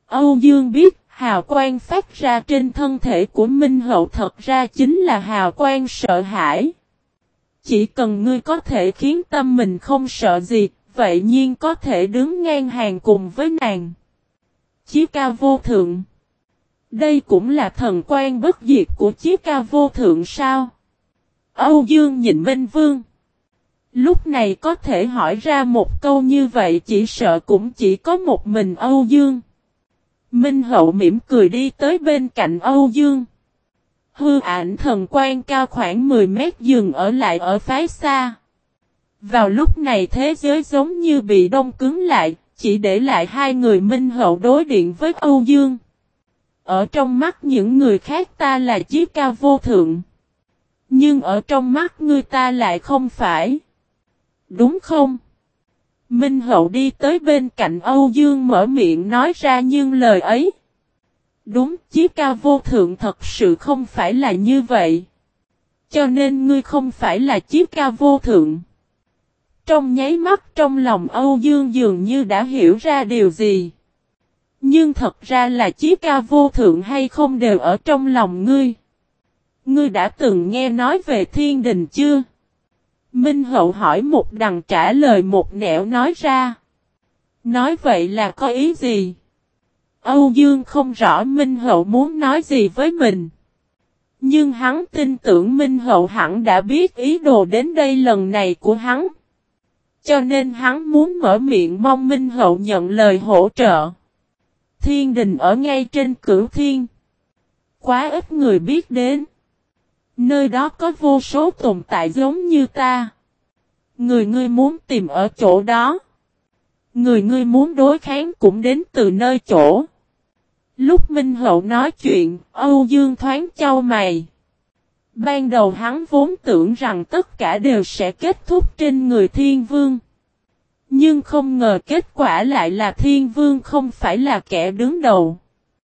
Âu Dương biết hào quang phát ra trên thân thể của Minh Hậu thật ra chính là hào quang sợ hãi. Chỉ cần ngươi có thể khiến tâm mình không sợ gì, vậy nhiên có thể đứng ngang hàng cùng với nàng. Chí cao vô thượng. Đây cũng là thần quan bất diệt của chí ca vô thượng sao? Âu Dương nhìn Minh Vương. Lúc này có thể hỏi ra một câu như vậy chỉ sợ cũng chỉ có một mình Âu Dương. Minh Hậu mỉm cười đi tới bên cạnh Âu Dương. Hư ảnh thần quan cao khoảng 10 mét dừng ở lại ở phái xa. Vào lúc này thế giới giống như bị đông cứng lại, chỉ để lại hai người Minh Hậu đối điện với Âu Dương. Ở trong mắt những người khác ta là chí cao vô thượng. Nhưng ở trong mắt ngươi ta lại không phải. Đúng không? Minh Hậu đi tới bên cạnh Âu Dương mở miệng nói ra nhưng lời ấy. Đúng, chí cao vô thượng thật sự không phải là như vậy. Cho nên ngươi không phải là chí cao vô thượng. Trong nháy mắt trong lòng Âu Dương dường như đã hiểu ra điều gì. Nhưng thật ra là chí ca vô thượng hay không đều ở trong lòng ngươi. Ngươi đã từng nghe nói về thiên đình chưa? Minh Hậu hỏi một đằng trả lời một nẻo nói ra. Nói vậy là có ý gì? Âu Dương không rõ Minh Hậu muốn nói gì với mình. Nhưng hắn tin tưởng Minh Hậu hẳn đã biết ý đồ đến đây lần này của hắn. Cho nên hắn muốn mở miệng mong Minh Hậu nhận lời hỗ trợ. Thiên đình ở ngay trên cửu thiên. Quá ít người biết đến. Nơi đó có vô số tồn tại giống như ta. Người ngươi muốn tìm ở chỗ đó. Người ngươi muốn đối kháng cũng đến từ nơi chỗ. Lúc Minh Hậu nói chuyện, Âu Dương thoáng châu mày. Ban đầu hắn vốn tưởng rằng tất cả đều sẽ kết thúc trên người thiên vương. Nhưng không ngờ kết quả lại là thiên vương không phải là kẻ đứng đầu.